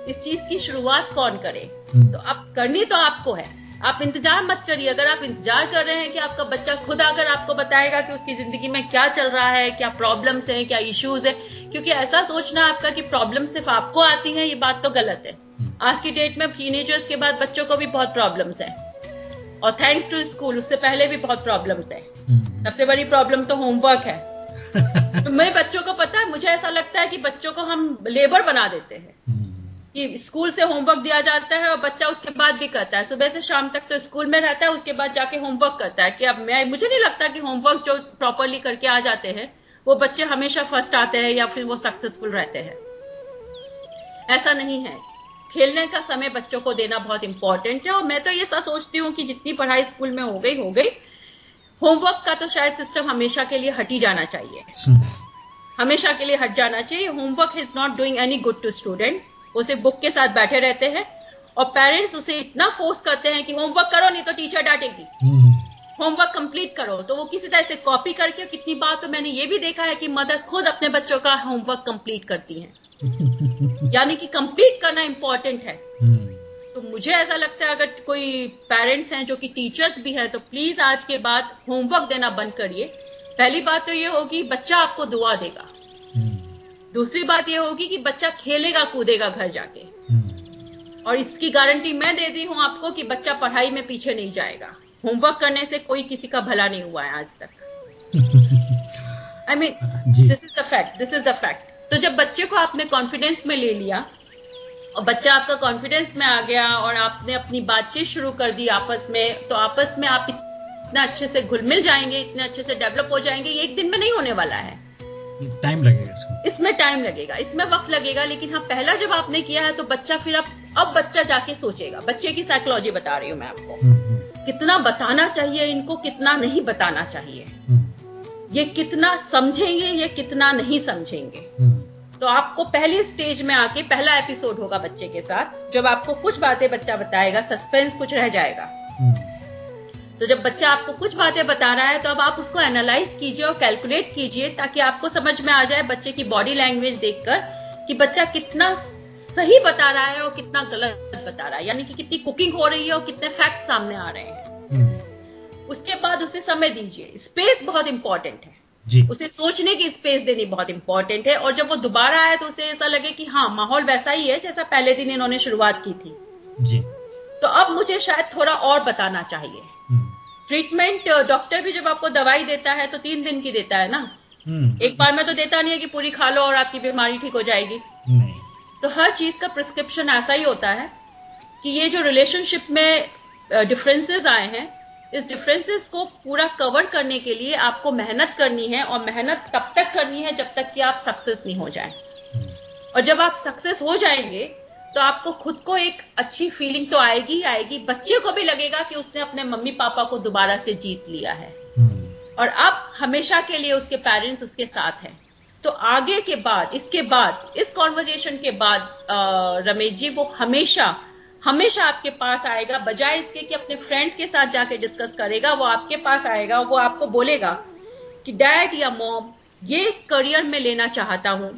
इस चीज़ की शुरुआत कौन करे? हम्म। तो अब करनी तो आपको है। आप इंतज़ार मत करिए। अगर आप इंतज़ार कर रहे हैं कि आपका बच्चा खुद आकर आपको बताएगा कि उसकी ज़िंदगी में क्या चल रहा है क्या प्रॉब्लम्स हैं क्या इश्यूज़ है क्योंकि ऐसा सोचना आपका कि प्रॉब्लम सिर्फ़ आपको आती है ये बात तो गलत है। आज की डेट में टीनेजर्स के बाद बच्चों को भी बहुत प्रॉब्लम्स है। और थैंक्स टू स्कूल उससे पहले भी बहुत प्रॉब्लम्स है। हम्म, सबसे बड़ी प्रॉब्लम तो होमवर्क है। *laughs* तो मेरे बच्चों को पता है मुझे ऐसा लगता है कि बच्चों को हम लेबर बना देते हैं। हम्म, कि स्कूल से होमवर्क दिया जाता है और बच्चा उसके बाद भी करता है। सुबह से शाम तक तो स्कूल में रहता है उसके बाद जाके होमवर्क करता है। कि अब मैं मुझे नहीं लगता कि होमवर्क जो प्रॉपरली करके आ जाते हैं वो बच्चे हमेशा फ़र्स्ट आते हैं या फिर वो सक्सेसफुल रहते हैं। ऐसा नहीं है। खेलने का समय बच्चों को देना बहुत इंपॉर्टेंट है और मैं तो ये सब सोचती हूँ कि जितनी पढ़ाई स्कूल में हो गई हो गई होमवर्क का तो शायद सिस्टम हमेशा के लिए हट ही जाना चाहिए। हमेशा के लिए हट जाना चाहिए। Homework is not doing any good to students उसे बुक के साथ बैठे रहते हैं और पेरेंट्स उसे इतना फोर्स करते हैं कि होमवर्क करो नहीं तो टीचर डांटेगी। हम्म, होमवर्क कंप्लीट करो। तो वो किसी तरह से कॉपी करके कितनी बार तो मैंने ये भी देखा है कि मदर खुद अपने बच्चों का होमवर्क कंप्लीट करती हैं। *laughs* यानी कि कंप्लीट करना इंपॉर्टेंट है। हम्म, तो मुझे ऐसा लगता है अगर कोई पेरेंट्स हैं जो कि टीचर्स भी हैं तो प्लीज़ आज के बाद होमवर्क देना बंद करिए। पहली बात तो ये होगी बच्चा आपको दुआ देगा। हम्म, दूसरी बात ये होगी कि बच्चा खेलेगा कूदेगा घर जाके। हम्म, और इसकी गारंटी मैं देती हूँ आपको कि बच्चा पढ़ाई में पीछे नहीं जाएगा। होमवर्क करने से कोई किसी का भला नहीं हुआ है आज तक। I mean this is the fact this is the fact तो जब बच्चे को आपने कॉन्फिडेंस में ले लिया और बच्चा आपका कॉन्फिडेंस में आ गया और आपने अपनी बातचीत शुरू कर दी आपस में तो आपस में आप इतना अच्छे से घुल मिल जाएँगे इतने अच्छे से डेवलप हो जाएँगे ये एक दिन में नहीं होने वाला है। टाइम लगेगा इसको। इसमें टाइम लगेगा इसमें वक्त लगेगा लेकिन हाँ पहला जब आपने किया है तो बच्चा फिर अब अब बच्चा जाके सोचेगा। बच्चे की साइकोलॉजी बता रही हूँ मैं आपको। हम्म, हम्म, कितना बताना चाहिए इनको कितना नहीं बताना चाहिए। हम्म, ये कितना समझेंगे ये कितना नहीं समझेंगे। तो आपको पहली स्टेज में आके पहला एपिसोड होगा बच्चे के साथ जब आपको कुछ बातें बच्चा बताएगा सस्पेंस कुछ रह जाएगा। हम्म, तो जब बच्चा आपको कुछ बातें बता रहा है तो अब आप उसको एनालाइज कीजिए और कैलकुलेट कीजिए ताकि आपको समझ में आ जाए बच्चे की बॉडी लैंग्वेज देखकर कि बच्चा कितना सही बता रहा है और कितना गलत बता रहा है। यानी कि कितनी कुकिंग हो रही है और कितने फैक्ट सामने आ रहे हैं। हम्म, उसके बाद उसे समय दीजिए। स्पेस बहुत इंपॉर्टेंट है। जी। उसे सोचने की स्पेस देनी बहुत इंपॉर्टेंट है और जब वो दोबारा आए तो उसे ऐसा लगे कि हाँ माहौल वैसा ही है जैसा पहले दिन इन्होंने शुरुआत की थी। जी। तो अब मुझे शायद थोड़ा और बताना चाहिए। हम्म, ट्रीटमेंट डॉक्टर भी जब आपको दवाई देता है तो तीन दिन की देता है ना? हम्म, एक बार में तो देता नहीं है कि पूरी खा लो और आपकी बीमारी ठीक हो जाएगी। नहीं। तो हर चीज़ का प्रिस्क्रिप्शन ऐसा ही होता है कि ये जो रिलेशनशिप में डिफरेंसेस आए हैं इस डिफरेंसेस को पूरा कवर करने के लिए आपको मेहनत करनी है और मेहनत तब तक करनी है जब तक कि आप सक्सेस नहीं हो जाए। और जब आप सक्सेस हो जाएँगे तो आपको खुद को एक अच्छी फीलिंग तो आएगी ही आएगी। बच्चे को भी लगेगा कि उसने अपने मम्मी पापा को दोबारा से जीत लिया है। और अब हमेशा के लिए उसके पेरेंट्स उसके साथ हैं। तो आगे के बाद इसके बाद इस कॉन्वर्जेशन के बाद रमेश जी वो हमेशा हमेशा आपके पास आएगा बजाय इसके कि अपने फ्रेंड्स के साथ जाके डिस्कस करेगा वो आपके पास आएगा वो आपको बोलेगा कि डैड या मॉम ये करियर में लेना चाहता हूँ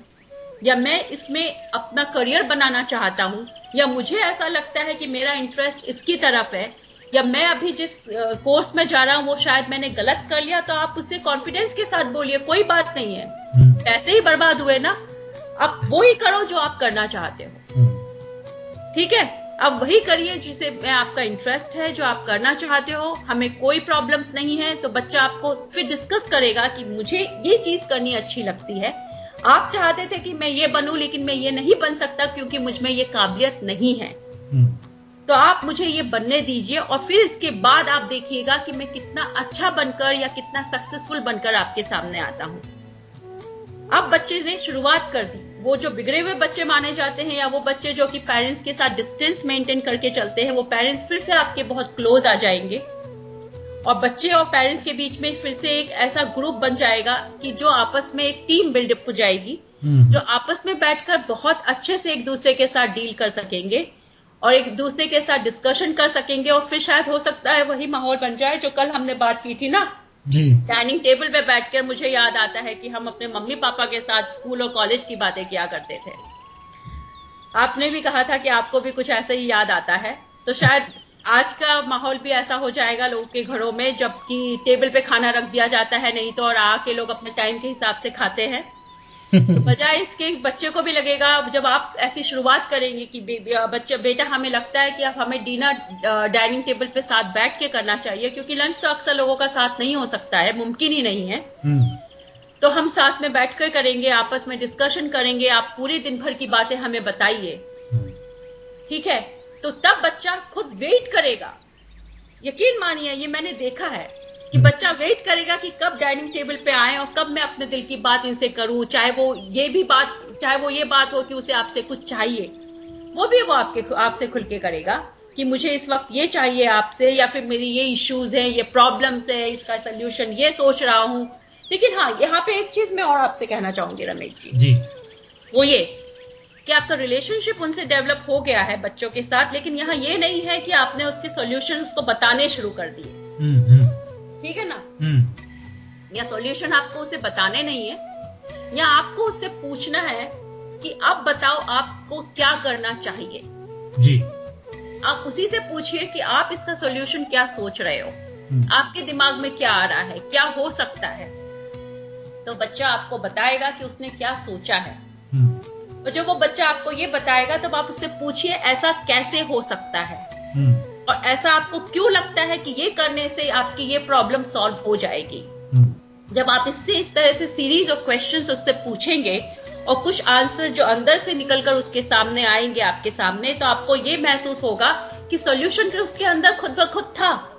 या मैं इसमें अपना करियर बनाना चाहता हूँ या मुझे ऐसा लगता है कि मेरा इंटरेस्ट इसकी तरफ़ है या मैं अभी जिस कोर्स में जा रहा हूँ वो शायद मैंने गलत कर लिया तो आप उससे कॉन्फिडेंस के साथ बोलिए कोई बात नहीं है हम्म। पैसे ही बर्बाद हुए ना आप वो ही करो जो आप करना चाहते हो हम्म। ठीक है अब वही करिए जिसे में आपका इंटरेस्ट है जो आप करना चाहते हो। हमें कोई प्रॉब्लम्स नहीं है तो बच्चा आपको फिर डिस्कस करेगा कि मुझे ये चीज़ करनी अच्छी लगती है। आप चाहते थे कि मैं ये बनूं लेकिन मैं ये नहीं बन सकता क्योंकि मुझमें ये काबिलियत नहीं है। हम्म। तो आप मुझे ये बनने दीजिए और फिर इसके बाद आप देखिएगा कि मैं कितना अच्छा बनकर या कितना सक्सेसफुल बनकर आपके सामने आता हूँ। अब बच्चे ने शुरुआत कर दी। वो जो बिगड़े हुए बच्चे माने जाते हैं या वो बच्चे जो कि पेरेंट्स के साथ डिस्टेंस मेंटेन करके चलते हैं वो पेरेंट्स फिर से आपके बहुत क्लोज आ जाएँगे और बच्चे और पेरेंट्स के बीच में फिर से एक ऐसा ग्रुप बन जाएगा कि जो आपस में एक टीम बिल्डअप हो जाएगी हम्म। जो आपस में बैठकर बहुत अच्छे से एक दूसरे के साथ डील कर सकेंगे और एक दूसरे के साथ डिस्कशन कर सकेंगे और फिर शायद हो सकता है वही माहौल बन जाए जो कल हमने बात की थी ना डाइनिंग टेबल पे बैठकर मुझे याद आता है कि हम अपने मम्मी पापा के साथ स्कूल और कॉलेज की बातें किया करते थे। आपने भी कहा था कि आपको भी कुछ ऐसे ही याद आता है। तो शायद आज का माहौल भी ऐसा हो जाएगा लोगों के घरों में, जबकि टेबल पे खाना रख दिया जाता है, नहीं तो और आके लोग अपने टाइम के हिसाब से खाते हैं। तो बजाय इसके बच्चे को भी लगेगा जब आप ऐसी शुरुआत करेंगे कि बच्चे बेटा हमें लगता है कि अब हमें डिनर डाइनिंग टेबल पे साथ बैठ के करना चाहिए क्योंकि लंच तो अक्सर लोगों का साथ नहीं हो सकता है मुमकिन ही नहीं है। हम्म। तो हम साथ में बैठकर करेंगे आपस में डिस्कशन करेंगे आप पूरे दिन भर की बातें हमें बताइए। हम्म। ठीक है? तो तब बच्चा खुद वेट करेगा। यकीन मानिए ये मैंने देखा है। कि बच्चा वेट करेगा कि कब डाइनिंग टेबल पे आए और कब मैं अपने दिल की बात इनसे करूँ चाहे वो ये भी बात चाहे वो ये बात हो कि उसे आपसे कुछ चाहिए। वो भी वो आपके आपसे खुल के करेगा कि मुझे इस वक्त ये चाहिए आपसे या फिर मेरी ये इश्यूज़ है ये प्रॉब्लम्स है इसका सोल्यूशन ये सोच रहा हूँ। लेकिन हाँ यहाँ पे एक चीज़ मैं और आपसे कहना चाहूँगी रमेश जी। जी। वो ये कि आपका रिलेशनशिप उनसे डेवलप हो गया है बच्चों के साथ लेकिन यहाँ ये नहीं है कि आपने उसके सोल्यूशन को बताने शुरू कर दिए। हम्म, हम्म। ठीक है ना? हम्म। या सॉल्यूशन आपको उसे बताने नहीं है या आपको उससे पूछना है कि अब बताओ आपको क्या करना चाहिए। जी। आप उसी से पूछिए कि आप इसका सॉल्यूशन क्या सोच रहे हो। आपके दिमाग में क्या आ रहा है? क्या हो सकता है? तो बच्चा आपको बताएगा कि उसने क्या सोचा है। और जब वो बच्चा आपको ये बताएगा तब आप उससे पूछिए ऐसा कैसे हो सकता है? हम्म। और ऐसा आपको क्यों लगता है कि ये करने से आपकी ये प्रॉब्लम सॉल्व हो जाएगी? हम्म। जब आप इससे इस तरह से सीरीज़ ऑफ़ क्वेश्चंस उससे पूछेंगे और कुछ आंसर जो अंदर से निकलकर उसके सामने आएँगे आपके सामने तो आपको ये महसूस होगा कि सॉल्यूशन फिर उसके अंदर खुद ब खुद था।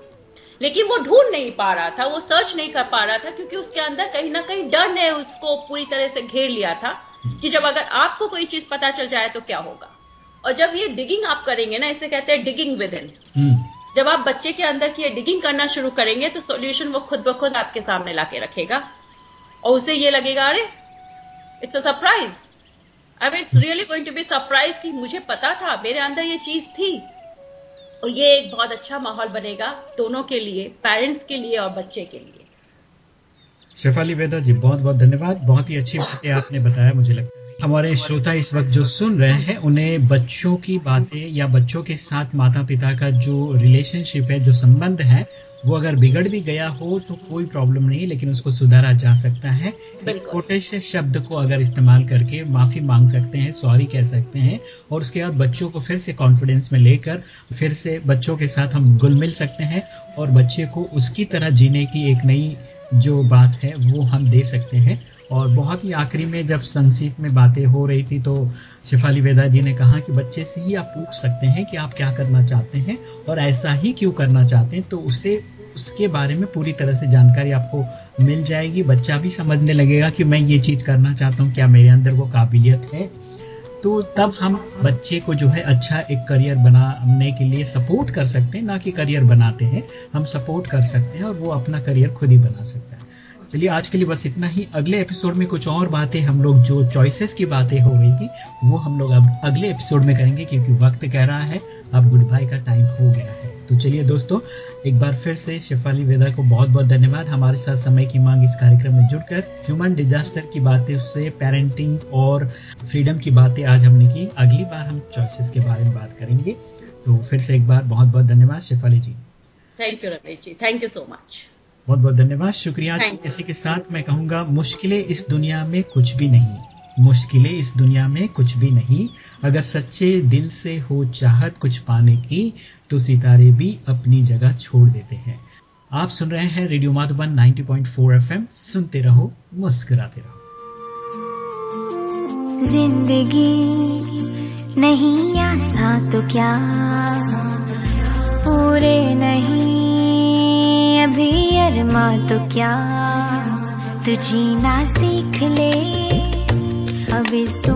लेकिन वो ढूंढ नहीं पा रहा था वो सर्च नहीं कर पा रहा था क्योंकि उसके अंदर कहीं ना कहीं डर ने उसको पूरी तरह से घेर लिया था कि जब अगर आपको कोई चीज़ पता चल जाए तो क्या होगा? और जब ये डिगिंग आप करेंगे ना इसे कहते हैं डिगिंग विद इन जब आप बच्चे के अंदर की डिगिंग करना शुरू करेंगे तो सॉल्यूशन वो खुद ब खुद आपके सामने लाके रखेगा। और उसे ये लगेगा अरे इट्स अ सरप्राइज़ अब it's really going to be surprise कि मुझे पता था मेरे अंदर ये चीज़ थी। और ये एक बहुत अच्छा माहौल बनेगा दोनों के लिए पेरेंट्स के लिए और बच्चे के लिए। शेफाली वेदा जी बहुत बहुत धन्यवाद। बहुत ही अच्छी बातें आपने बताया मुझे लगता है। हमारे श्रोता इस वक्त जो सुन रहे हैं उन्हें बच्चों की बातें या बच्चों के साथ माता पिता का जो रिलेशनशिप है जो संबंध है वो अगर बिगड़ भी गया हो तो कोई प्रॉब्लम नहीं लेकिन उसको सुधारा जा सकता है। छोटे से शब्द को अगर इस्तेमाल करके माफ़ी मांग सकते हैं सॉरी कह सकते हैं और उसके बाद बच्चों को फिर से कॉन्फिडेंस में लेकर फिर से बच्चों के साथ हम गुल मिल सकते हैं और बच्चे को उसकी तरह जीने की एक नई जो बात है वो हम दे सकते हैं। और बहुत ही आखिरी में जब संक्षिप्त में बातें हो रही थी तो शिफाली वेदा जी ने कहा कि बच्चे से ही आप पूछ सकते हैं कि आप क्या करना चाहते हैं और ऐसा ही क्यों करना चाहते हैं तो उसे, उसके बारे में पूरी तरह से जानकारी आपको मिल जाएगी। बच्चा भी समझने लगेगा कि मैं ये चीज़ करना चाहता हूँ, क्या मेरे अंदर वो काबिलियत है। तो तब हम बच्चे को जो है अच्छा एक करियर बनाने के लिए सपोर्ट कर सकते हैं, ना कि करियर बनाते हैं, हम सपोर्ट कर सकते हैं और वो अपना करियर खुद ही बना सकते है। चलिए, आज के लिए बस इतना ही। अगले एपिसोड में कुछ और बातें हम लोग, जो चॉइसेस की बातें हो रही थी, वो हम लोग अब अगले एपिसोड में करेंगे, क्योंकि वक्त कह रहा है, अब गुड बाय का टाइम हो गया है। तो चलिए दोस्तों, एक बार फिर से शेफाली वेदा को बहुत बहुत धन्यवाद। हमारे साथ समय की मांग इस कार्यक्रम में जुड़कर ह्यूमन डिजास्टर की बातें उससे पेरेंटिंग और फ्रीडम की बातें आज हमने की। अगली बार हम चॉइसेस के बारे में बात करेंगे। तो फिर से एक बार बहुत बहुत धन्यवाद, Shefali ji. Thank you Ramesh ji. Thank you so much बहुत बहुत धन्यवाद। शुक्रिया इसी के साथ। मैं कहूँगा मुश्किलें इस दुनिया में कुछ भी नहीं। मुश्किलें इस दुनिया में कुछ भी नहीं। अगर सच्चे दिल से हो चाहत कुछ पाने की तो सितारे भी अपनी जगह छोड़ देते हैं। आप सुन रहे हैं रेडियो माधुबन 90.4 एफएम। सुनते रहो मुस्कुराते रहो। ज़िंदगी नहीं आसा तो क्या? पूरे नहीं अभी अरमा तो क्या? तू जीना सीख ले। अब इस